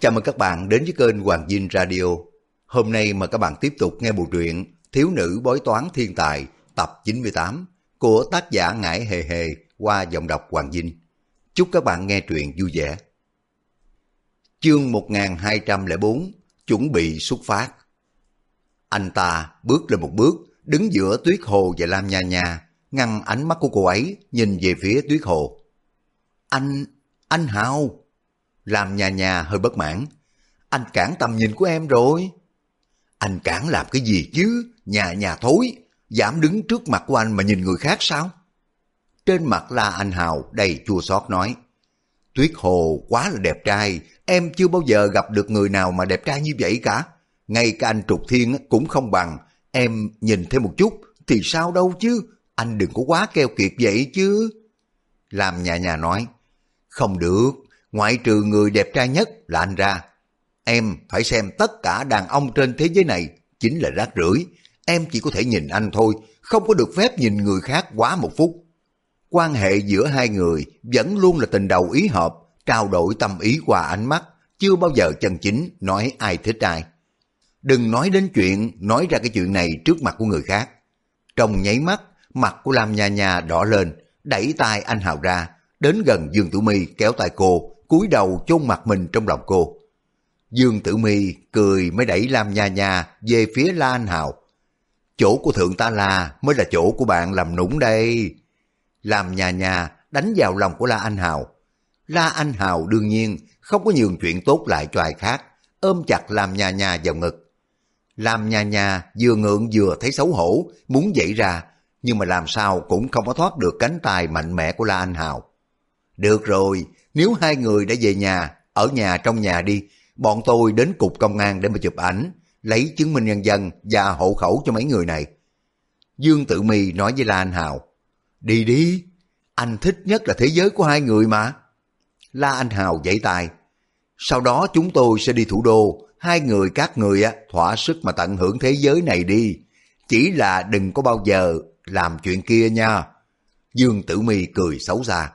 Chào mừng các bạn đến với kênh Hoàng Dinh Radio. Hôm nay mà các bạn tiếp tục nghe bộ truyện Thiếu nữ bói toán thiên tài tập 98 của tác giả Ngải Hề Hề qua giọng đọc Hoàng Dinh. Chúc các bạn nghe truyện vui vẻ. Chương 1204 Chuẩn bị xuất phát Anh ta bước lên một bước, đứng giữa Tuyết Hồ và Lam Nha Nha, ngăn ánh mắt của cô ấy nhìn về phía Tuyết Hồ. Anh, anh Hào làm nhà nhà hơi bất mãn. Anh cản tầm nhìn của em rồi. Anh cản làm cái gì chứ? Nhà nhà thối. Dám đứng trước mặt của anh mà nhìn người khác sao? Trên mặt la anh Hào đầy chua xót nói. Tuyết Hồ quá là đẹp trai. Em chưa bao giờ gặp được người nào mà đẹp trai như vậy cả. Ngay cả anh Trục Thiên cũng không bằng. Em nhìn thêm một chút thì sao đâu chứ. Anh đừng có quá keo kiệt vậy chứ. Làm nhà nhà nói. Không được, ngoại trừ người đẹp trai nhất là anh ra. Em phải xem tất cả đàn ông trên thế giới này chính là rác rưởi. Em chỉ có thể nhìn anh thôi, không có được phép nhìn người khác quá một phút. Quan hệ giữa hai người vẫn luôn là tình đầu ý hợp, trao đổi tâm ý qua ánh mắt, chưa bao giờ chân chính nói ai thích ai. Đừng nói đến chuyện, nói ra cái chuyện này trước mặt của người khác. Trong nháy mắt, mặt của Lam Nha Nha đỏ lên, đẩy tay anh Hào ra, đến gần Dương Tử Mi kéo tay cô, cúi đầu chôn mặt mình trong lòng cô. Dương Tử Mi cười mới đẩy Lam Nha Nha về phía La Anh Hào. Chỗ của Thượng Ta La mới là chỗ của bạn làm nũng đây. Lam Nha Nha đánh vào lòng của La Anh Hào. La Anh Hào đương nhiên không có nhường chuyện tốt lại cho ai khác, ôm chặt Lam Nha Nha vào ngực. Lam Nha Nha vừa ngượng vừa thấy xấu hổ, muốn dậy ra, nhưng mà làm sao cũng không có thoát được cánh tay mạnh mẽ của La Anh Hào. Được rồi, nếu hai người đã về nhà, ở nhà trong nhà đi, bọn tôi đến cục công an để mà chụp ảnh, lấy chứng minh nhân dân và hộ khẩu cho mấy người này. Dương Tự Mì nói với La Anh Hào, đi đi, anh thích nhất là thế giới của hai người mà. La Anh Hào dãy tay, sau đó chúng tôi sẽ đi thủ đô, hai người các người á thỏa sức mà tận hưởng thế giới này đi. Chỉ là đừng có bao giờ làm chuyện kia nha. Dương Tử Mi cười xấu xa.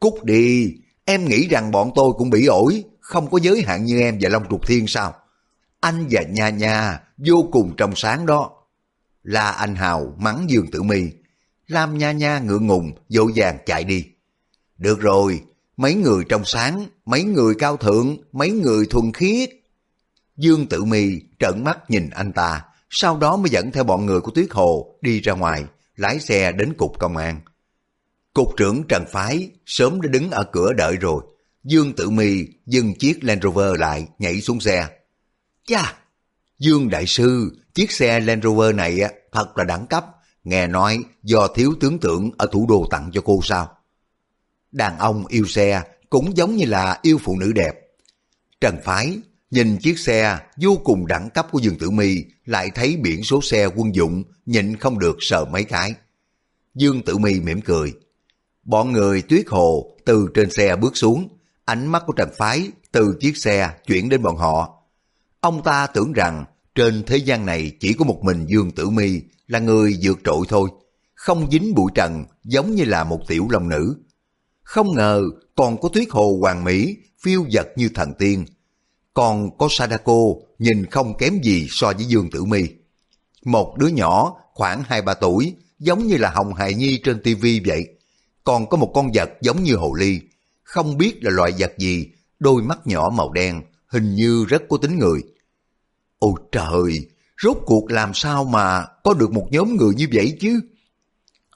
Cút đi, em nghĩ rằng bọn tôi cũng bị ổi, không có giới hạn như em và Long Trục Thiên sao? Anh và Nha Nha vô cùng trong sáng đó. Là anh Hào mắng Dương Tử Mi, Lam Nha Nha ngượng ngùng, dỗ dàng chạy đi. Được rồi, mấy người trong sáng, mấy người cao thượng, mấy người thuần khiết. Dương Tử Mi trợn mắt nhìn anh ta, sau đó mới dẫn theo bọn người của Tuyết Hồ đi ra ngoài, lái xe đến cục công an. Cục trưởng Trần Phái sớm đã đứng ở cửa đợi rồi. Dương Tử Mi dừng chiếc Land Rover lại, nhảy xuống xe. Chà! Dương Đại Sư, chiếc xe Land Rover này thật là đẳng cấp. Nghe nói do thiếu tướng tưởng ở thủ đô tặng cho cô sao? Đàn ông yêu xe cũng giống như là yêu phụ nữ đẹp. Trần Phái nhìn chiếc xe vô cùng đẳng cấp của Dương Tử Mi lại thấy biển số xe quân dụng nhịn không được sờ mấy cái. Dương Tử Mi mỉm cười. Bọn người tuyết hồ từ trên xe bước xuống, ánh mắt của Trần Phái từ chiếc xe chuyển đến bọn họ. Ông ta tưởng rằng trên thế gian này chỉ có một mình Dương Tử Mi là người vượt trội thôi, không dính bụi trần giống như là một tiểu long nữ. Không ngờ còn có tuyết hồ hoàng mỹ, phiêu dật như thần tiên. Còn có Sadako nhìn không kém gì so với Dương Tử Mi. Một đứa nhỏ khoảng 2-3 tuổi giống như là Hồng Hài Nhi trên tivi vậy còn có một con vật giống như hồ ly, không biết là loại vật gì, đôi mắt nhỏ màu đen, hình như rất có tính người. Ôi trời, rốt cuộc làm sao mà có được một nhóm người như vậy chứ?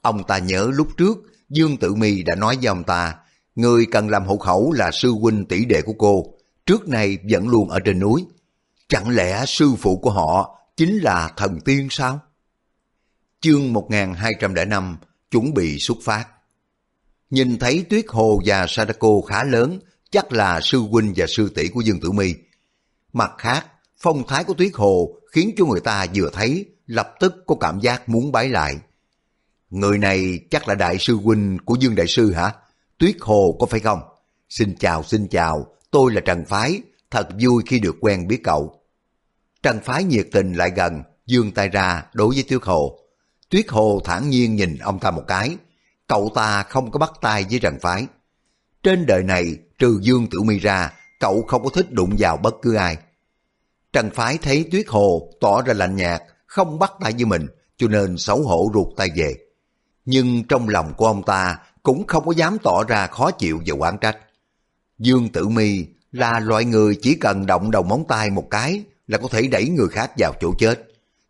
Ông ta nhớ lúc trước, Dương Tự My đã nói với ông ta, người cần làm hộ khẩu là sư huynh tỷ đệ của cô, trước nay vẫn luôn ở trên núi. Chẳng lẽ sư phụ của họ chính là thần tiên sao? Chương 1205 chuẩn bị xuất phát. Nhìn thấy Tuyết Hồ và Sadako khá lớn, chắc là sư huynh và sư tỷ của Dương Tử Mi. Mặt khác, phong thái của Tuyết Hồ khiến cho người ta vừa thấy lập tức có cảm giác muốn bái lại. Người này chắc là đại sư huynh của Dương Đại Sư hả? Tuyết Hồ có phải không? Xin chào, xin chào, tôi là Trần Phái, thật vui khi được quen biết cậu. Trần Phái nhiệt tình lại gần, dương tay ra đối với Tuyết Hồ. Tuyết Hồ thản nhiên nhìn ông ta một cái, cậu ta không có bắt tay với Trần Phái. Trên đời này, trừ Dương Tử Mi ra, cậu không có thích đụng vào bất cứ ai. Trần Phái thấy Tuyết Hồ tỏ ra lạnh nhạt, không bắt tay với mình, cho nên xấu hổ ruột tay về. Nhưng trong lòng của ông ta cũng không có dám tỏ ra khó chịu và oán trách. Dương Tử Mi là loại người chỉ cần động đầu móng tay một cái là có thể đẩy người khác vào chỗ chết.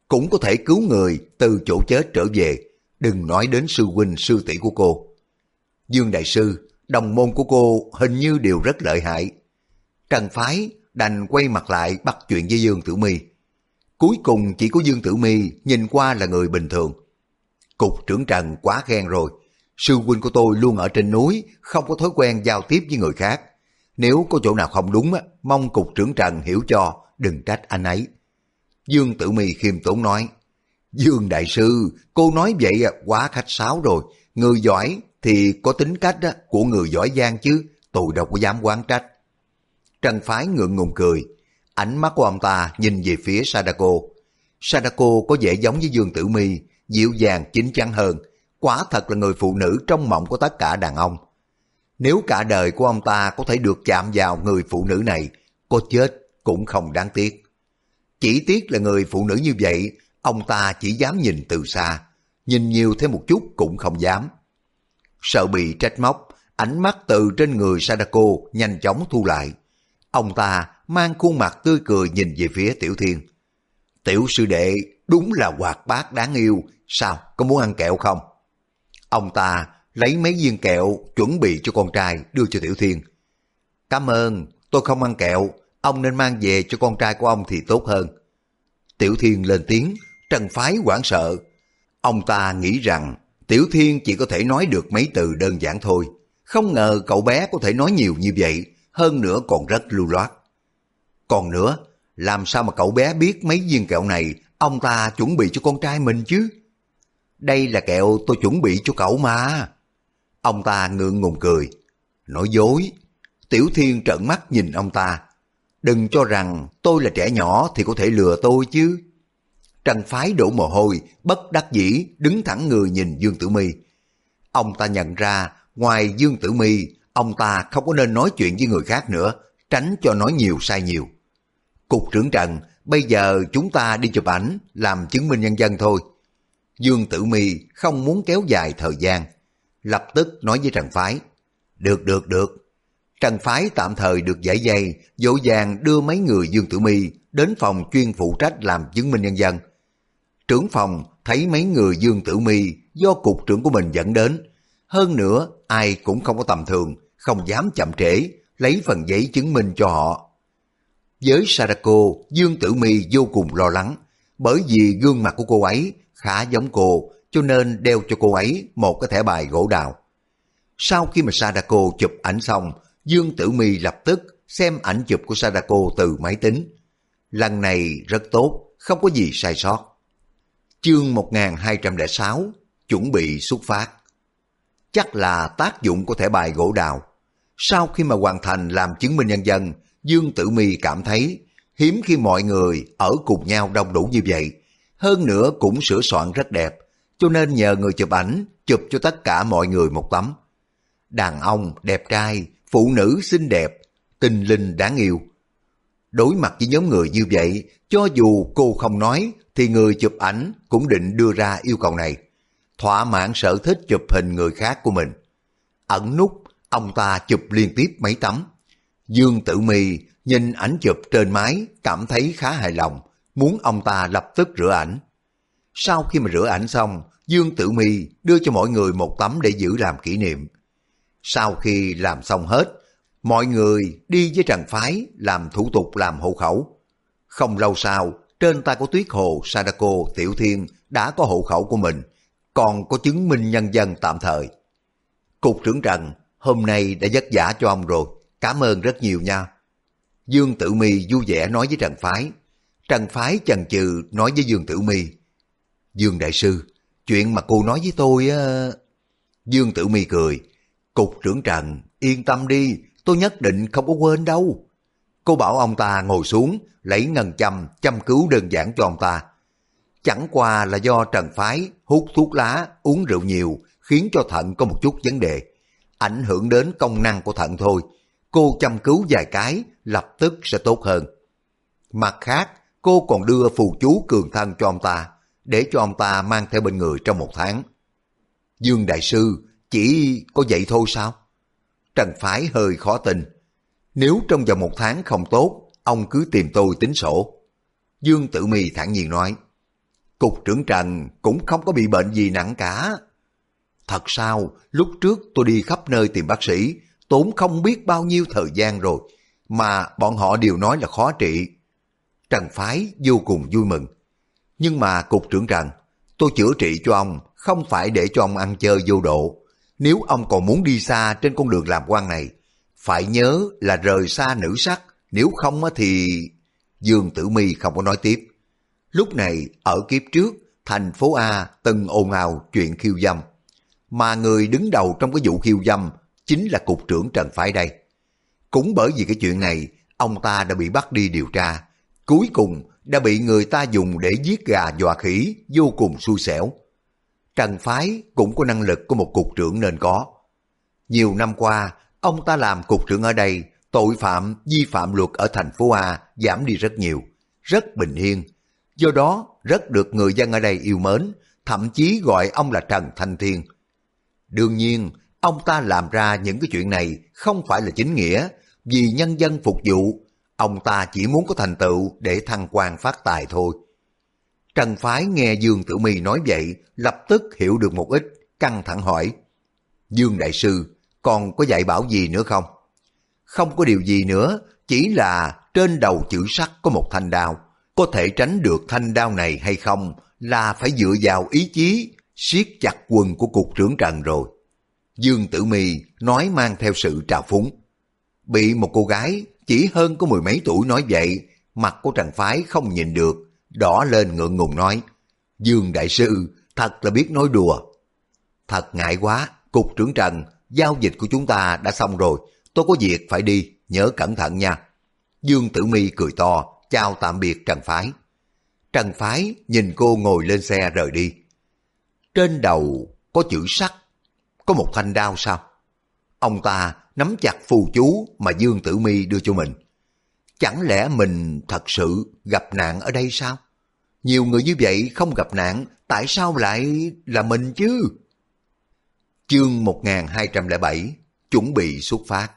Cũng có thể cứu người từ chỗ chết trở về, đừng nói đến sư huynh sư tỷ của cô. Dương Đại Sư, đồng môn của cô hình như đều rất lợi hại. Trần Phái đành quay mặt lại bắt chuyện với Dương Tử Mi. Cuối cùng chỉ có Dương Tử Mi nhìn qua là người bình thường. Cục trưởng Trần quá khen rồi. Sư huynh của tôi luôn ở trên núi, không có thói quen giao tiếp với người khác. Nếu có chỗ nào không đúng, mong cục trưởng Trần hiểu cho, đừng trách anh ấy. Dương Tử Mi khiêm tốn nói, Dương Đại Sư, cô nói vậy à, quá khách sáo rồi, người giỏi thì có tính cách của người giỏi giang chứ, tôi đâu có dám quán trách. Trần Phái ngượng ngùng cười, ánh mắt của ông ta nhìn về phía Sadako. Sadako có vẻ giống với Dương Tử Mi, dịu dàng chín chắn hơn, quả thật là người phụ nữ trong mộng của tất cả đàn ông. Nếu cả đời của ông ta có thể được chạm vào người phụ nữ này, cô chết cũng không đáng tiếc. Chỉ tiếc là người phụ nữ như vậy, ông ta chỉ dám nhìn từ xa, nhìn nhiều thêm một chút cũng không dám. Sợ bị trách móc, ánh mắt từ trên người Sadako nhanh chóng thu lại. Ông ta mang khuôn mặt tươi cười nhìn về phía Tiểu Thiên. Tiểu sư đệ đúng là hoạt bát đáng yêu, sao có muốn ăn kẹo không? Ông ta lấy mấy viên kẹo chuẩn bị cho con trai đưa cho Tiểu Thiên. Cảm ơn, tôi không ăn kẹo, ông nên mang về cho con trai của ông thì tốt hơn. Tiểu Thiên lên tiếng, Trần Phái hoảng sợ. Ông ta nghĩ rằng Tiểu Thiên chỉ có thể nói được mấy từ đơn giản thôi. Không ngờ cậu bé có thể nói nhiều như vậy, hơn nữa còn rất lưu loát. Còn nữa, làm sao mà cậu bé biết mấy viên kẹo này ông ta chuẩn bị cho con trai mình chứ? Đây là kẹo tôi chuẩn bị cho cậu mà. Ông ta ngượng ngùng cười. Nói dối. Tiểu Thiên trợn mắt nhìn ông ta. Đừng cho rằng tôi là trẻ nhỏ thì có thể lừa tôi chứ. Trần Phái đổ mồ hôi, bất đắc dĩ, đứng thẳng người nhìn Dương Tử Mi. Ông ta nhận ra, ngoài Dương Tử Mi, ông ta không có nên nói chuyện với người khác nữa, tránh cho nói nhiều sai nhiều. Cục trưởng Trần, bây giờ chúng ta đi chụp ảnh, làm chứng minh nhân dân thôi. Dương Tử Mi không muốn kéo dài thời gian, lập tức nói với Trần Phái. Được, được, được. Trần Phái tạm thời được giải dây, dỗ dàng đưa mấy người Dương Tử Mi đến phòng chuyên phụ trách làm chứng minh nhân dân. Trưởng phòng thấy mấy người Dương Tử Mi do cục trưởng của mình dẫn đến. Hơn nữa, ai cũng không có tầm thường, không dám chậm trễ, lấy phần giấy chứng minh cho họ. Với Sadako, Dương Tử Mi vô cùng lo lắng, bởi vì gương mặt của cô ấy khá giống cô, cho nên đeo cho cô ấy một cái thẻ bài gỗ đào. Sau khi mà Sadako chụp ảnh xong, Dương Tử Mi lập tức xem ảnh chụp của Sadako từ máy tính. Lần này rất tốt, không có gì sai sót. Chương 1206 Chuẩn bị xuất phát Chắc là tác dụng của thẻ bài gỗ đào. Sau khi mà hoàn thành làm chứng minh nhân dân, Dương Tử Mi cảm thấy hiếm khi mọi người ở cùng nhau đông đủ như vậy. Hơn nữa cũng sửa soạn rất đẹp, cho nên nhờ người chụp ảnh chụp cho tất cả mọi người một tấm. Đàn ông đẹp trai, phụ nữ xinh đẹp, tình linh đáng yêu. Đối mặt với nhóm người như vậy, cho dù cô không nói, thì người chụp ảnh cũng định đưa ra yêu cầu này. Thỏa mãn sở thích chụp hình người khác của mình. Ẩn nút, ông ta chụp liên tiếp mấy tấm. Dương Tử Mi nhìn ảnh chụp trên máy, cảm thấy khá hài lòng, muốn ông ta lập tức rửa ảnh. Sau khi mà rửa ảnh xong, Dương Tử Mi đưa cho mọi người một tấm để giữ làm kỷ niệm. Sau khi làm xong hết, mọi người đi với Trần Phái làm thủ tục làm hộ khẩu. Không lâu sau, trên tay của Tuyết Hồ, Sadako, Tiểu Thiên đã có hộ khẩu của mình, còn có chứng minh nhân dân tạm thời. Cục trưởng Trần, hôm nay đã vất vả cho ông rồi, cảm ơn rất nhiều nha. Dương Tử Mi vui vẻ nói với Trần Phái. Trần Phái chần chừ nói với Dương Tử Mi. Dương Đại Sư, chuyện mà cô nói với tôi... á Dương Tử Mi cười. Cục trưởng Trần, yên tâm đi, tôi nhất định không có quên đâu. Cô bảo ông ta ngồi xuống, lấy ngân châm, châm cứu đơn giản cho ông ta. Chẳng qua là do Trần Phái hút thuốc lá, uống rượu nhiều, khiến cho thận có một chút vấn đề. Ảnh hưởng đến công năng của thận thôi. Cô châm cứu vài cái lập tức sẽ tốt hơn. Mặt khác, cô còn đưa phù chú cường thân cho ông ta, để cho ông ta mang theo bên người trong một tháng. Dương Đại Sư chỉ có vậy thôi sao? Trần Phái hơi khó tin. Nếu trong vòng một tháng không tốt, ông cứ tìm tôi tính sổ. Dương Tử Mi thản nhiên nói, Cục trưởng Trần cũng không có bị bệnh gì nặng cả. Thật sao, lúc trước tôi đi khắp nơi tìm bác sĩ, tốn không biết bao nhiêu thời gian rồi, mà bọn họ đều nói là khó trị. Trần Phái vô cùng vui mừng. Nhưng mà cục trưởng Trần, tôi chữa trị cho ông không phải để cho ông ăn chơi vô độ. Nếu ông còn muốn đi xa trên con đường làm quan này, phải nhớ là rời xa nữ sắc, nếu không thì... Dương Tử Mi không có nói tiếp. Lúc này, ở kiếp trước, thành phố A từng ồn ào chuyện khiêu dâm. Mà người đứng đầu trong cái vụ khiêu dâm chính là cục trưởng Trần Phái đây. Cũng bởi vì cái chuyện này, ông ta đã bị bắt đi điều tra. Cuối cùng đã bị người ta dùng để giết gà dọa khỉ, vô cùng xui xẻo. Trần Phái cũng có năng lực của một cục trưởng nên có. Nhiều năm qua, ông ta làm cục trưởng ở đây, tội phạm, vi phạm luật ở thành phố A giảm đi rất nhiều, rất bình yên. Do đó, rất được người dân ở đây yêu mến, thậm chí gọi ông là Trần Thanh Thiên. Đương nhiên, ông ta làm ra những cái chuyện này không phải là chính nghĩa, vì nhân dân phục vụ, ông ta chỉ muốn có thành tựu để thăng quan phát tài thôi. Trần Phái nghe Dương Tử Mi nói vậy, lập tức hiểu được một ít, căng thẳng hỏi. Dương Đại Sư, còn có dạy bảo gì nữa không? Không có điều gì nữa, chỉ là trên đầu chữ sắt có một thanh đao. Có thể tránh được thanh đao này hay không là phải dựa vào ý chí, siết chặt quần của cục trưởng Trần rồi. Dương Tử Mi nói mang theo sự trào phúng. Bị một cô gái chỉ hơn có mười mấy tuổi nói vậy, mặt của Trần Phái không nhìn được, đỏ lên ngượng ngùng nói, Dương Đại Sư, thật là biết nói đùa. Thật ngại quá, Cục trưởng Trần, giao dịch của chúng ta đã xong rồi, tôi có việc phải đi, nhớ cẩn thận nha. Dương Tử Mi cười to, chào tạm biệt Trần Phái. Trần Phái nhìn cô ngồi lên xe rời đi. Trên đầu có chữ sắt, có một thanh đao sao? Ông ta nắm chặt phù chú mà Dương Tử Mi đưa cho mình. Chẳng lẽ mình thật sự gặp nạn ở đây sao? Nhiều người như vậy không gặp nạn, tại sao lại là mình chứ? Chương 1207 Chuẩn bị xuất phát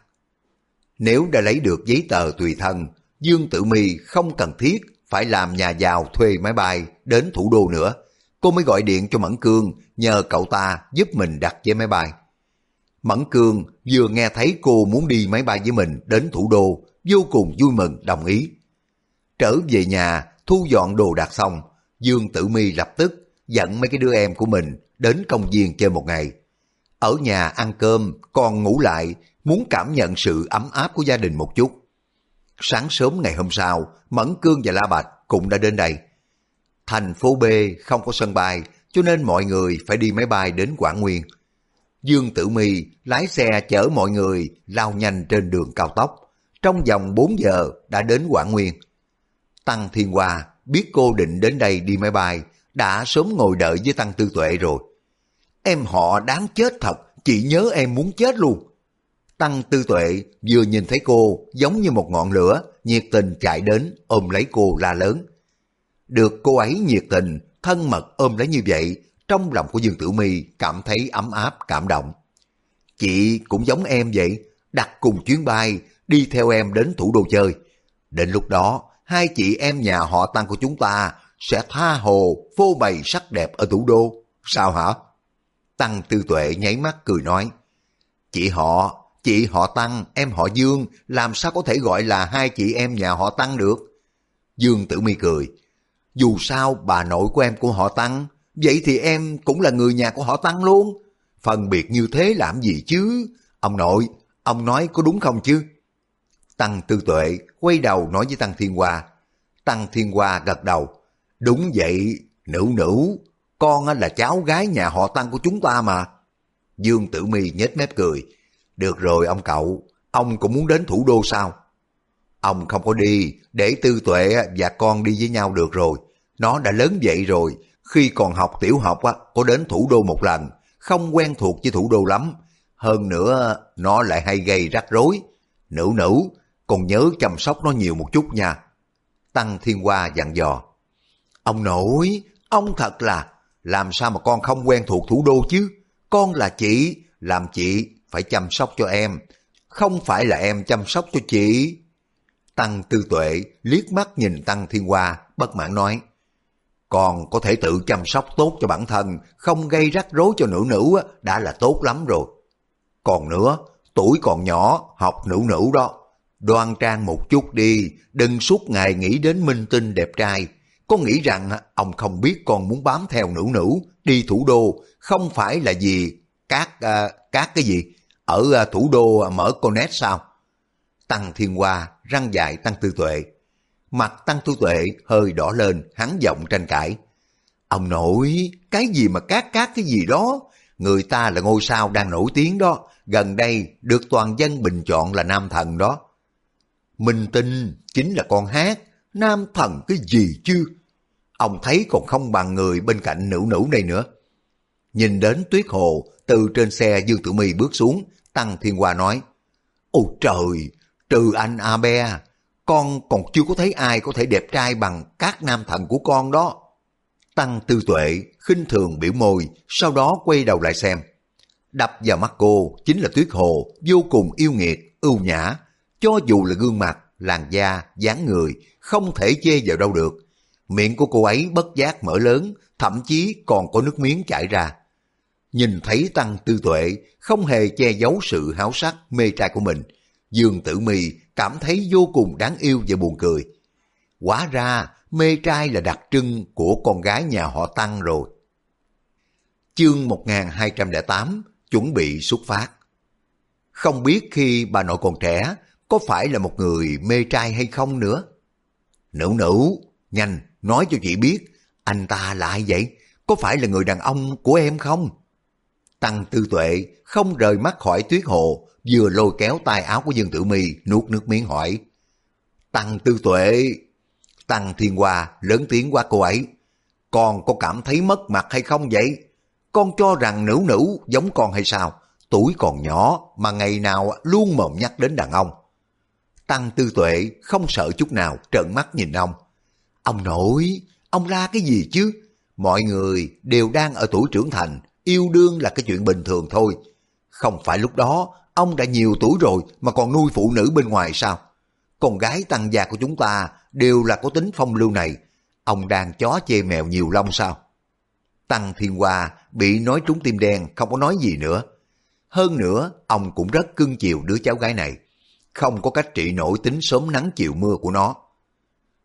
Nếu đã lấy được giấy tờ tùy thân, Dương Tử my không cần thiết phải làm nhà giàu thuê máy bay đến thủ đô nữa. Cô mới gọi điện cho Mẫn Cương nhờ cậu ta giúp mình đặt vé máy bay. Mẫn Cương vừa nghe thấy cô muốn đi máy bay với mình đến thủ đô, vô cùng vui mừng đồng ý. Trở về nhà, thu dọn đồ đạc xong, Dương Tử my lập tức dẫn mấy cái đứa em của mình đến công viên chơi một ngày. Ở nhà ăn cơm, còn ngủ lại, muốn cảm nhận sự ấm áp của gia đình một chút. Sáng sớm ngày hôm sau, Mẫn Cương và La Bạch cũng đã đến đây. Thành phố B không có sân bay, cho nên mọi người phải đi máy bay đến Quảng Nguyên. Dương Tử Mi lái xe chở mọi người lao nhanh trên đường cao tốc. Trong vòng 4 giờ đã đến Quảng Nguyên. Tăng Thiên Hoa biết cô định đến đây đi máy bay, đã sớm ngồi đợi với Tăng Tư Tuệ rồi. Em họ đáng chết thật, chị nhớ em muốn chết luôn. Tăng Tư Tuệ vừa nhìn thấy cô giống như một ngọn lửa, nhiệt tình chạy đến ôm lấy cô la lớn. Được cô ấy nhiệt tình, thân mật ôm lấy như vậy, trong lòng của Dương Tử Mi cảm thấy ấm áp, cảm động. Chị cũng giống em vậy, đặt cùng chuyến bay, đi theo em đến thủ đô chơi. Đến lúc đó, hai chị em nhà họ Tăng của chúng ta sẽ tha hồ phô bày sắc đẹp ở thủ đô. Sao hả? Tăng Tư Tuệ nháy mắt cười nói. Chị họ, chị họ Tăng, em họ Dương, làm sao có thể gọi là hai chị em nhà họ Tăng được? Dương Tử Mi cười. Dù sao bà nội của em của họ Tăng, vậy thì em cũng là người nhà của họ Tăng luôn. Phân biệt như thế làm gì chứ? Ông nội, ông nói có đúng không chứ? Tăng Tư Tuệ quay đầu nói với Tăng Thiên Hoa. Tăng Thiên Hoa gật đầu. Đúng vậy, nữ nữ, con là cháu gái nhà họ Tăng của chúng ta mà. Dương Tử Mi nhếch mép cười. Được rồi ông cậu, ông cũng muốn đến thủ đô sao? Ông không có đi, để Tư Tuệ và con đi với nhau được rồi. Nó đã lớn vậy rồi, khi còn học tiểu học á, có đến thủ đô một lần, không quen thuộc với thủ đô lắm. Hơn nữa, nó lại hay gây rắc rối. Nữ nữ, còn nhớ chăm sóc nó nhiều một chút nha. Tăng Thiên Hoa dặn dò. Ông nội, ông thật là, làm sao mà con không quen thuộc thủ đô chứ? Con là chị, làm chị phải chăm sóc cho em, không phải là em chăm sóc cho chị. Tăng Tư Tuệ liếc mắt nhìn Tăng Thiên Hoa, bất mãn nói. Còn có thể tự chăm sóc tốt cho bản thân, không gây rắc rối cho nữ nữ đã là tốt lắm rồi. Còn nữa, tuổi còn nhỏ, học nữ nữ đó. Đoan trang một chút đi, đừng suốt ngày nghĩ đến minh tinh đẹp trai. Có nghĩ rằng ông không biết con muốn bám theo nữ nữ, đi thủ đô, không phải là gì các uh, các cái gì ở uh, thủ đô mở Connet sao? Tăng Thiên Hoa răng dài Tăng Tư Tuệ. Mặt Tăng Tư Tuệ hơi đỏ lên, hắn giọng tranh cãi. Ông nội, cái gì mà cát cát cái gì đó, người ta là ngôi sao đang nổi tiếng đó, gần đây được toàn dân bình chọn là nam thần đó. Minh Tinh chính là con hát, nam thần cái gì chứ? Ông thấy còn không bằng người bên cạnh nữ nữ này nữa. Nhìn đến tuyết hồ, từ trên xe Dương Tử My bước xuống, Tăng Thiên Hoa nói, Ôi trời, trừ anh Abe, con còn chưa có thấy ai có thể đẹp trai bằng các nam thần của con đó. Tăng Tư Tuệ khinh thường biểu môi, sau đó quay đầu lại xem. Đập vào mắt cô chính là Tuyết Hồ, vô cùng yêu nghiệt, ưu nhã. Cho dù là gương mặt, làn da, dáng người, không thể chê vào đâu được. Miệng của cô ấy bất giác mở lớn, thậm chí còn có nước miếng chảy ra. Nhìn thấy Tăng Tư Tuệ không hề che giấu sự háo sắc mê trai của mình, Dương Tử Mi cảm thấy vô cùng đáng yêu và buồn cười. Quả ra mê trai là đặc trưng của con gái nhà họ Tăng rồi. Chương 1208 chuẩn bị xuất phát. Không biết khi bà nội còn trẻ có phải là một người mê trai hay không nữa? Nữ nữ, nhanh, nói cho chị biết, anh ta là ai vậy? Có phải là người đàn ông của em không? Tăng tư tuệ không rời mắt khỏi tuyết hồ, vừa lôi kéo tay áo của Dương Tử Mi nuốt nước miếng hỏi. Tăng tư tuệ, Tăng Thiên Hoa lớn tiếng qua cô ấy. Con có cảm thấy mất mặt hay không vậy? Con cho rằng nữ nữ giống con hay sao? Tuổi còn nhỏ mà ngày nào luôn mồm nhắc đến đàn ông. Tăng Tư Tuệ không sợ chút nào trợn mắt nhìn ông. Ông nội, ông la cái gì chứ? Mọi người đều đang ở tuổi trưởng thành, yêu đương là cái chuyện bình thường thôi. Không phải lúc đó ông đã nhiều tuổi rồi mà còn nuôi phụ nữ bên ngoài sao? Con gái tăng gia của chúng ta đều là có tính phong lưu này. Ông đang chó chê mèo nhiều lông sao? Tăng Thiên Hoa bị nói trúng tim đen không có nói gì nữa. Hơn nữa, ông cũng rất cưng chiều đứa cháu gái này. Không có cách trị nổi tính sớm nắng chiều mưa của nó.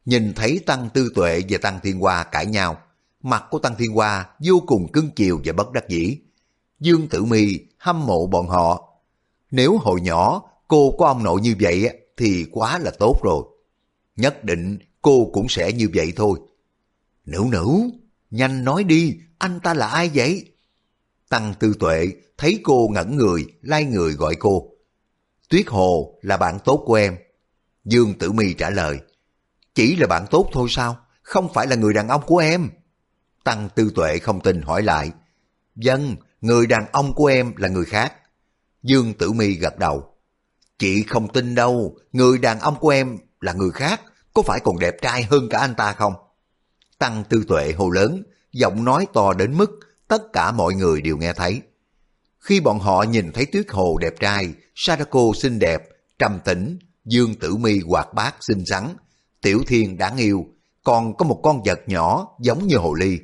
Nhìn thấy Tăng Tư Tuệ và Tăng Thiên Hoa cãi nhau, mặt của Tăng Thiên Hoa vô cùng cưng chiều và bất đắc dĩ. Dương Tử Mi hâm mộ bọn họ. Nếu hồi nhỏ cô có ông nội như vậy thì quá là tốt rồi. Nhất định cô cũng sẽ như vậy thôi. Nữ nữ, nhanh nói đi, anh ta là ai vậy? Tăng Tư Tuệ thấy cô ngẩn người, lai người gọi cô. Tuyết Hồ là bạn tốt của em. Dương Tử Mi trả lời. Chỉ là bạn tốt thôi sao? Không phải là người đàn ông của em. Tăng Tư Tuệ không tin hỏi lại. Dân, người đàn ông của em là người khác. Dương Tử Mi gật đầu. Chị không tin đâu, người đàn ông của em là người khác, có phải còn đẹp trai hơn cả anh ta không? Tăng Tư Tuệ hồ lớn, giọng nói to đến mức tất cả mọi người đều nghe thấy. Khi bọn họ nhìn thấy Tuyết Hồ đẹp trai, Sadako xinh đẹp, trầm tĩnh, Dương Tử Mi hoạt bát xinh xắn, Tiểu Thiên đáng yêu, còn có một con vật nhỏ giống như hồ ly.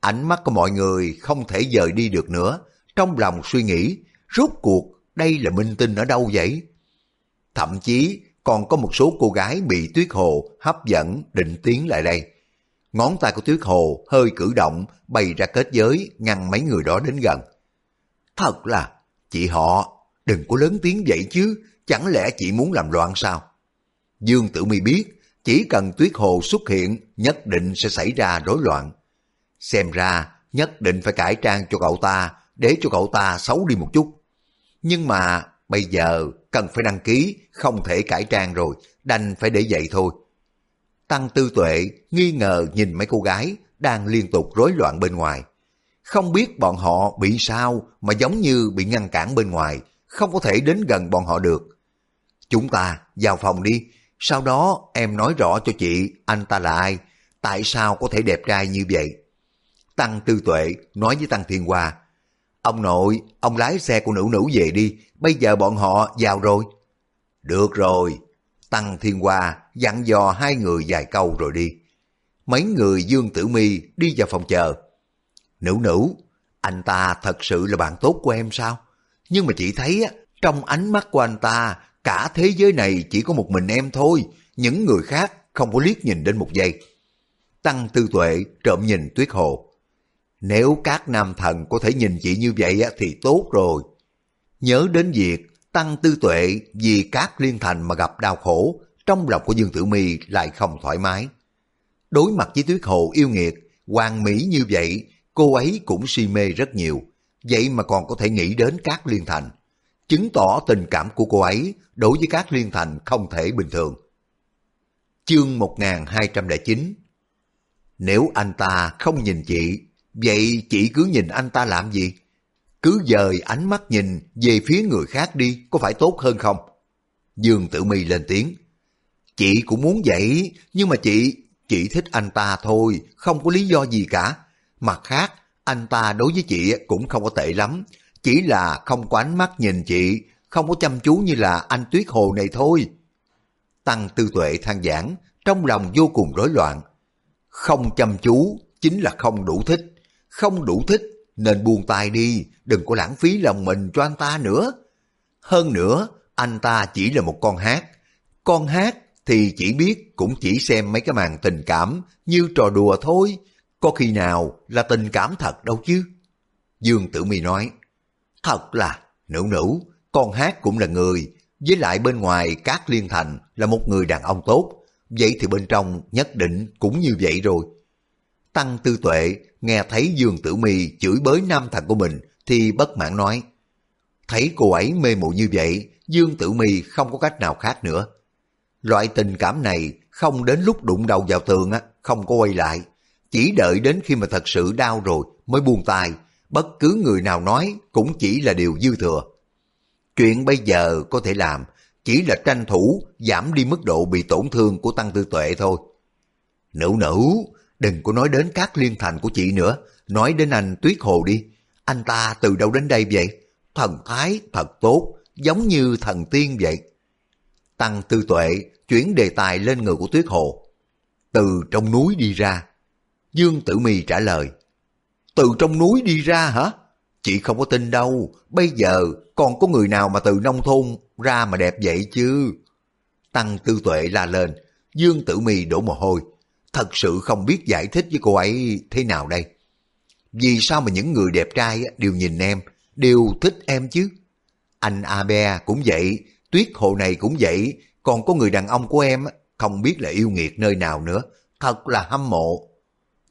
Ánh mắt của mọi người không thể rời đi được nữa, trong lòng suy nghĩ, rốt cuộc đây là minh tinh ở đâu vậy? Thậm chí còn có một số cô gái bị Tuyết Hồ hấp dẫn định tiến lại đây. Ngón tay của Tuyết Hồ hơi cử động bày ra kết giới ngăn mấy người đó đến gần. Thật là, chị họ, đừng có lớn tiếng vậy chứ, chẳng lẽ chị muốn làm loạn sao? Dương Tử Mi biết, chỉ cần Tuyết Hồ xuất hiện nhất định sẽ xảy ra rối loạn. Xem ra nhất định phải cải trang cho cậu ta để cho cậu ta xấu đi một chút. Nhưng mà bây giờ cần phải đăng ký, không thể cải trang rồi, đành phải để vậy thôi. Tăng Tư Tuệ nghi ngờ nhìn mấy cô gái đang liên tục rối loạn bên ngoài. Không biết bọn họ bị sao mà giống như bị ngăn cản bên ngoài, không có thể đến gần bọn họ được. chúng ta vào phòng đi, sau đó em nói rõ cho chị anh ta là ai, tại sao có thể đẹp trai như vậy. Tăng Tư Tuệ nói với Tăng Thiên Hoa, ông nội, ông lái xe của nữ nữ về đi, bây giờ bọn họ vào rồi. Được rồi, Tăng Thiên Hoa dặn dò hai người vài câu rồi đi. Mấy người Dương Tử Mi đi vào phòng chờ. Nữ nữ, anh ta thật sự là bạn tốt của em sao? Nhưng mà chị thấy á, trong ánh mắt của anh ta, cả thế giới này chỉ có một mình em thôi, những người khác không có liếc nhìn đến một giây. Tăng Tư Tuệ trộm nhìn Tuyết Hồ. Nếu các nam thần có thể nhìn chị như vậy thì tốt rồi. Nhớ đến việc Tăng Tư Tuệ vì các liên thành mà gặp đau khổ, trong lòng của Dương Tử Mi lại không thoải mái. Đối mặt với Tuyết Hồ yêu nghiệt, hoàng mỹ như vậy, cô ấy cũng si mê rất nhiều, vậy mà còn có thể nghĩ đến các liên thành. Chứng tỏ tình cảm của cô ấy đối với các liên thành không thể bình thường. Chương 1209 Nếu anh ta không nhìn chị, vậy chị cứ nhìn anh ta làm gì? Cứ dời ánh mắt nhìn về phía người khác đi, có phải tốt hơn không? Dương Tử Mi lên tiếng. Chị cũng muốn vậy, nhưng mà chị, chị thích anh ta thôi, không có lý do gì cả. Mặt khác, anh ta đối với chị cũng không có tệ lắm, chỉ là không có ánh mắt nhìn chị, không có chăm chú như là anh Tuyết Hồ này thôi. Tăng Tư Tuệ than giảng, trong lòng vô cùng rối loạn. Không chăm chú chính là không đủ thích, không đủ thích nên buông tay đi, đừng có lãng phí lòng mình cho anh ta nữa. Hơn nữa, anh ta chỉ là một con hát. Con hát thì chỉ biết cũng chỉ xem mấy cái màn tình cảm như trò đùa thôi. Có khi nào là tình cảm thật đâu chứ? Dương Tử Mi nói, thật là, nữ nữ, con hát cũng là người, với lại bên ngoài các liên thành là một người đàn ông tốt, vậy thì bên trong nhất định cũng như vậy rồi. Tăng Tư Tuệ nghe thấy Dương Tử Mi chửi bới nam thần của mình thì bất mãn nói. Thấy cô ấy mê mụ như vậy, Dương Tử Mi không có cách nào khác nữa. Loại tình cảm này không đến lúc đụng đầu vào tường á, không có quay lại. Chỉ đợi đến khi mà thật sự đau rồi mới buông tay, bất cứ người nào nói cũng chỉ là điều dư thừa. Chuyện bây giờ có thể làm chỉ là tranh thủ giảm đi mức độ bị tổn thương của Tăng Tư Tuệ thôi. Nữ nữ, đừng có nói đến các liên thành của chị nữa, nói đến anh Tuyết Hồ đi. Anh ta từ đâu đến đây vậy? Thần thái thật tốt, giống như thần tiên vậy. Tăng Tư Tuệ chuyển đề tài lên người của Tuyết Hồ. Từ trong núi đi ra. Dương Tử Mi trả lời. Từ trong núi đi ra hả? Chị không có tin đâu, bây giờ còn có người nào mà từ nông thôn ra mà đẹp vậy chứ? Tăng Tư Tuệ la lên, Dương Tử mì đổ mồ hôi. Thật sự không biết giải thích với cô ấy thế nào đây. Vì sao mà những người đẹp trai đều nhìn em, đều thích em chứ? Anh Abe cũng vậy, Tuyết Hồ này cũng vậy, còn có người đàn ông của em không biết là yêu nghiệt nơi nào nữa, thật là hâm mộ.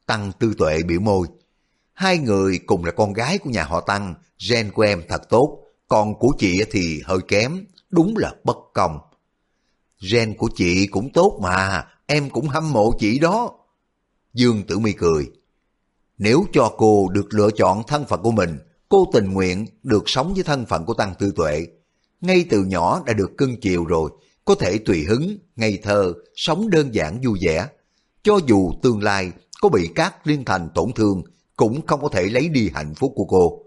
Tăng Tư Tuệ biểu môi, hai người cùng là con gái của nhà họ Tăng, gen của em thật tốt, còn của chị thì hơi kém, đúng là bất công. Gen của chị cũng tốt mà, em cũng hâm mộ chị đó. Dương Tử Mi cười. Nếu cho cô được lựa chọn thân phận của mình, cô tình nguyện được sống với thân phận của Tăng Tư Tuệ. Ngay từ nhỏ đã được cưng chiều rồi, có thể tùy hứng, ngây thơ, sống đơn giản vui vẻ. Cho dù tương lai có bị các liên thành tổn thương, cũng không có thể lấy đi hạnh phúc của cô.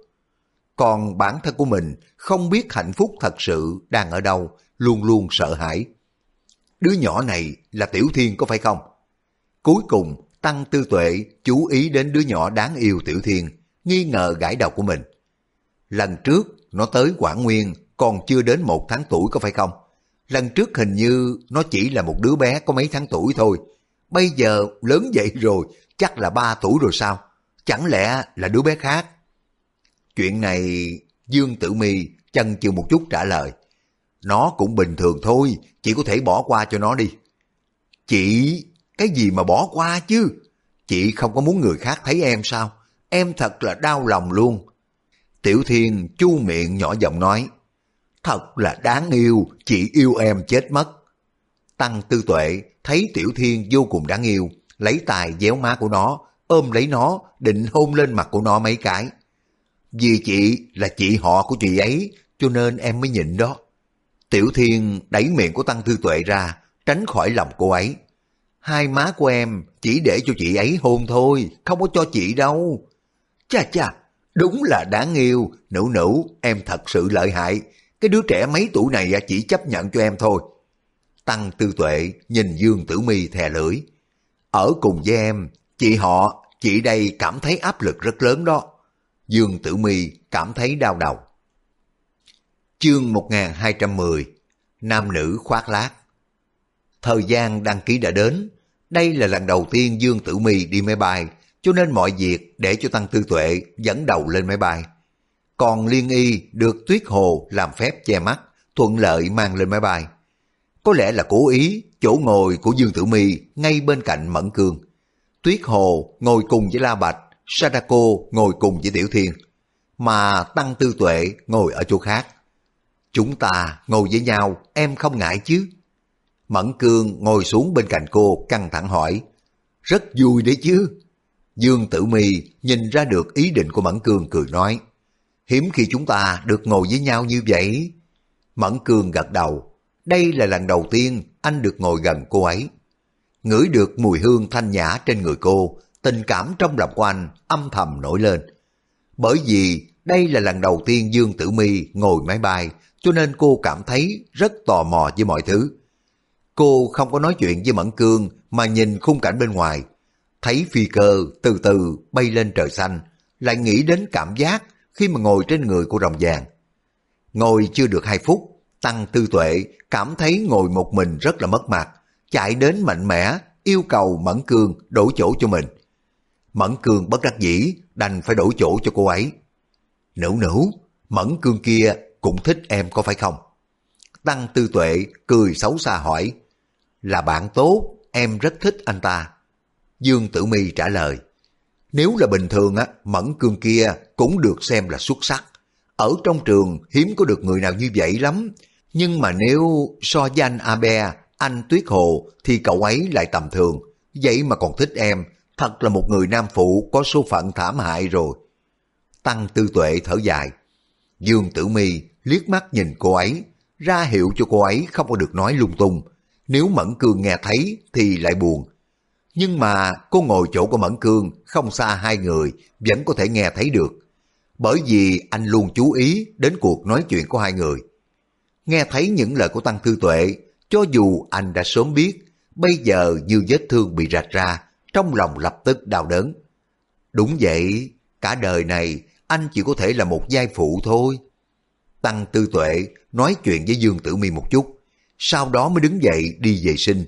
Còn bản thân của mình không biết hạnh phúc thật sự đang ở đâu, luôn luôn sợ hãi. Đứa nhỏ này là Tiểu Thiên có phải không? Cuối cùng, Tăng Tư Tuệ chú ý đến đứa nhỏ đáng yêu Tiểu Thiên, nghi ngờ gãi đầu của mình. Lần trước, nó tới Quảng Nguyên còn chưa đến một tháng tuổi có phải không? Lần trước hình như nó chỉ là một đứa bé có mấy tháng tuổi thôi. Bây giờ lớn vậy rồi, chắc là ba tuổi rồi sao? Chẳng lẽ là đứa bé khác? Chuyện này Dương Tử Mi chân chừ một chút trả lời. Nó cũng bình thường thôi, chỉ có thể bỏ qua cho nó đi. Chị, cái gì mà bỏ qua chứ? Chị không có muốn người khác thấy em sao? Em thật là đau lòng luôn. Tiểu Thiên chu miệng nhỏ giọng nói. Thật là đáng yêu, chị yêu em chết mất. Tăng Tư Tuệ thấy Tiểu Thiên vô cùng đáng yêu, lấy tài déo má của nó, ôm lấy nó, định hôn lên mặt của nó mấy cái. Vì chị là chị họ của chị ấy, cho nên em mới nhịn đó. Tiểu Thiên đẩy miệng của Tăng Tư Tuệ ra, tránh khỏi lòng cô ấy. Hai má của em chỉ để cho chị ấy hôn thôi, không có cho chị đâu. Chà chà, đúng là đáng yêu, nữ nữ, em thật sự lợi hại. Cái đứa trẻ mấy tuổi này à, chỉ chấp nhận cho em thôi. Tăng Tư Tuệ nhìn Dương Tử Mi thè lưỡi. Ở cùng với em, chị họ, chị đây cảm thấy áp lực rất lớn đó. Dương Tử Mi cảm thấy đau đầu. Chương 1210 Nam nữ khoác lác Thời gian đăng ký đã đến. Đây là lần đầu tiên Dương Tử Mi đi máy bay, cho nên mọi việc để cho Tăng Tư Tuệ dẫn đầu lên máy bay. Còn Liên Y được Tuyết Hồ làm phép che mắt, thuận lợi mang lên máy bay. Có lẽ là cố ý, chỗ ngồi của Dương Tử Mi ngay bên cạnh Mẫn Cương. Tuyết Hồ ngồi cùng với La Bạch, Sadako ngồi cùng với Tiểu Thiên, mà Tăng Tư Tuệ ngồi ở chỗ khác. Chúng ta ngồi với nhau, em không ngại chứ? Mẫn Cương ngồi xuống bên cạnh cô căng thẳng hỏi. Rất vui đấy chứ. Dương Tử Mi nhìn ra được ý định của Mẫn Cương cười nói. Hiếm khi chúng ta được ngồi với nhau như vậy. Mẫn Cương gật đầu. Đây là lần đầu tiên anh được ngồi gần cô ấy. Ngửi được mùi hương thanh nhã trên người cô, tình cảm trong lòng của anh âm thầm nổi lên. Bởi vì đây là lần đầu tiên Dương Tử Mi ngồi máy bay, cho nên cô cảm thấy rất tò mò với mọi thứ. Cô không có nói chuyện với Mẫn Cương mà nhìn khung cảnh bên ngoài. Thấy phi cơ từ từ bay lên trời xanh, lại nghĩ đến cảm giác khi mà ngồi trên người của rồng vàng. Ngồi chưa được hai phút, Tăng Tư Tuệ cảm thấy ngồi một mình rất là mất mặt, chạy đến mạnh mẽ yêu cầu Mẫn Cương đổi chỗ cho mình. Mẫn Cương bất đắc dĩ đành phải đổi chỗ cho cô ấy. Nữ nữ, Mẫn Cương kia cũng thích em có phải không? Tăng Tư Tuệ cười xấu xa hỏi, là bạn tốt, em rất thích anh ta. Dương Tử Mi trả lời, nếu là bình thường á, Mẫn Cương kia cũng được xem là xuất sắc. Ở trong trường hiếm có được người nào như vậy lắm. Nhưng mà nếu so với anh Abe, anh Tuyết Hồ thì cậu ấy lại tầm thường. Vậy mà còn thích em, thật là một người nam phụ có số phận thảm hại rồi. Tăng Tư Tuệ thở dài. Dương Tử Mi liếc mắt nhìn cô ấy, ra hiệu cho cô ấy không có được nói lung tung. Nếu Mẫn Cương nghe thấy thì lại buồn. Nhưng mà cô ngồi chỗ của Mẫn Cương không xa hai người vẫn có thể nghe thấy được. Bởi vì anh luôn chú ý đến cuộc nói chuyện của hai người. Nghe thấy những lời của Tăng Tư Tuệ, cho dù anh đã sớm biết, bây giờ như vết thương bị rạch ra, trong lòng lập tức đau đớn. Đúng vậy, cả đời này anh chỉ có thể là một giai phụ thôi. Tăng Tư Tuệ nói chuyện với Dương Tử Mi một chút, sau đó mới đứng dậy đi vệ sinh.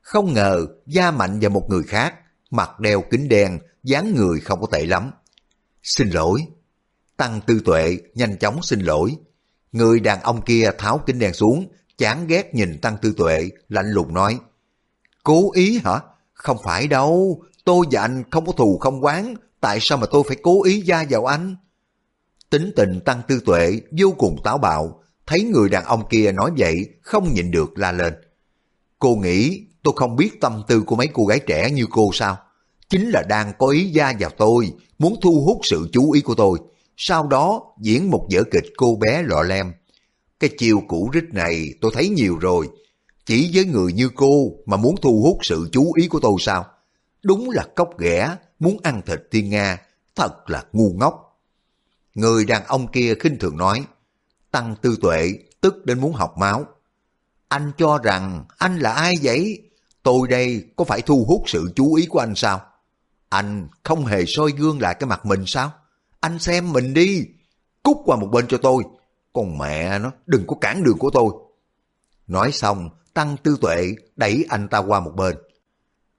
Không ngờ Gia Mạnh và một người khác, mặt đeo kính đen, dáng người không có tệ lắm. Xin lỗi. Tăng Tư Tuệ nhanh chóng xin lỗi. Người đàn ông kia tháo kính đen xuống, chán ghét nhìn Tăng Tư Tuệ, lạnh lùng nói. Cố ý hả? Không phải đâu, tôi và anh không có thù không quán, tại sao mà tôi phải cố ý gia vào anh? Tính tình Tăng Tư Tuệ vô cùng táo bạo, thấy người đàn ông kia nói vậy không nhịn được la lên. Cô nghĩ tôi không biết tâm tư của mấy cô gái trẻ như cô sao? Chính là đang có ý gia vào tôi, muốn thu hút sự chú ý của tôi. Sau đó diễn một vở kịch cô bé lọ lem. Cái chiều cũ rích này tôi thấy nhiều rồi. Chỉ với người như cô mà muốn thu hút sự chú ý của tôi sao? Đúng là cốc ghẻ, muốn ăn thịt thiên Nga, thật là ngu ngốc. Người đàn ông kia khinh thường nói, Tăng tư tuệ tức đến muốn học máu. Anh cho rằng anh là ai vậy? Tôi đây có phải thu hút sự chú ý của anh sao? Anh không hề soi gương lại cái mặt mình sao? Anh xem mình đi, cút qua một bên cho tôi. Con mẹ nó, đừng có cản đường của tôi. Nói xong, Tăng Tư Tuệ đẩy anh ta qua một bên.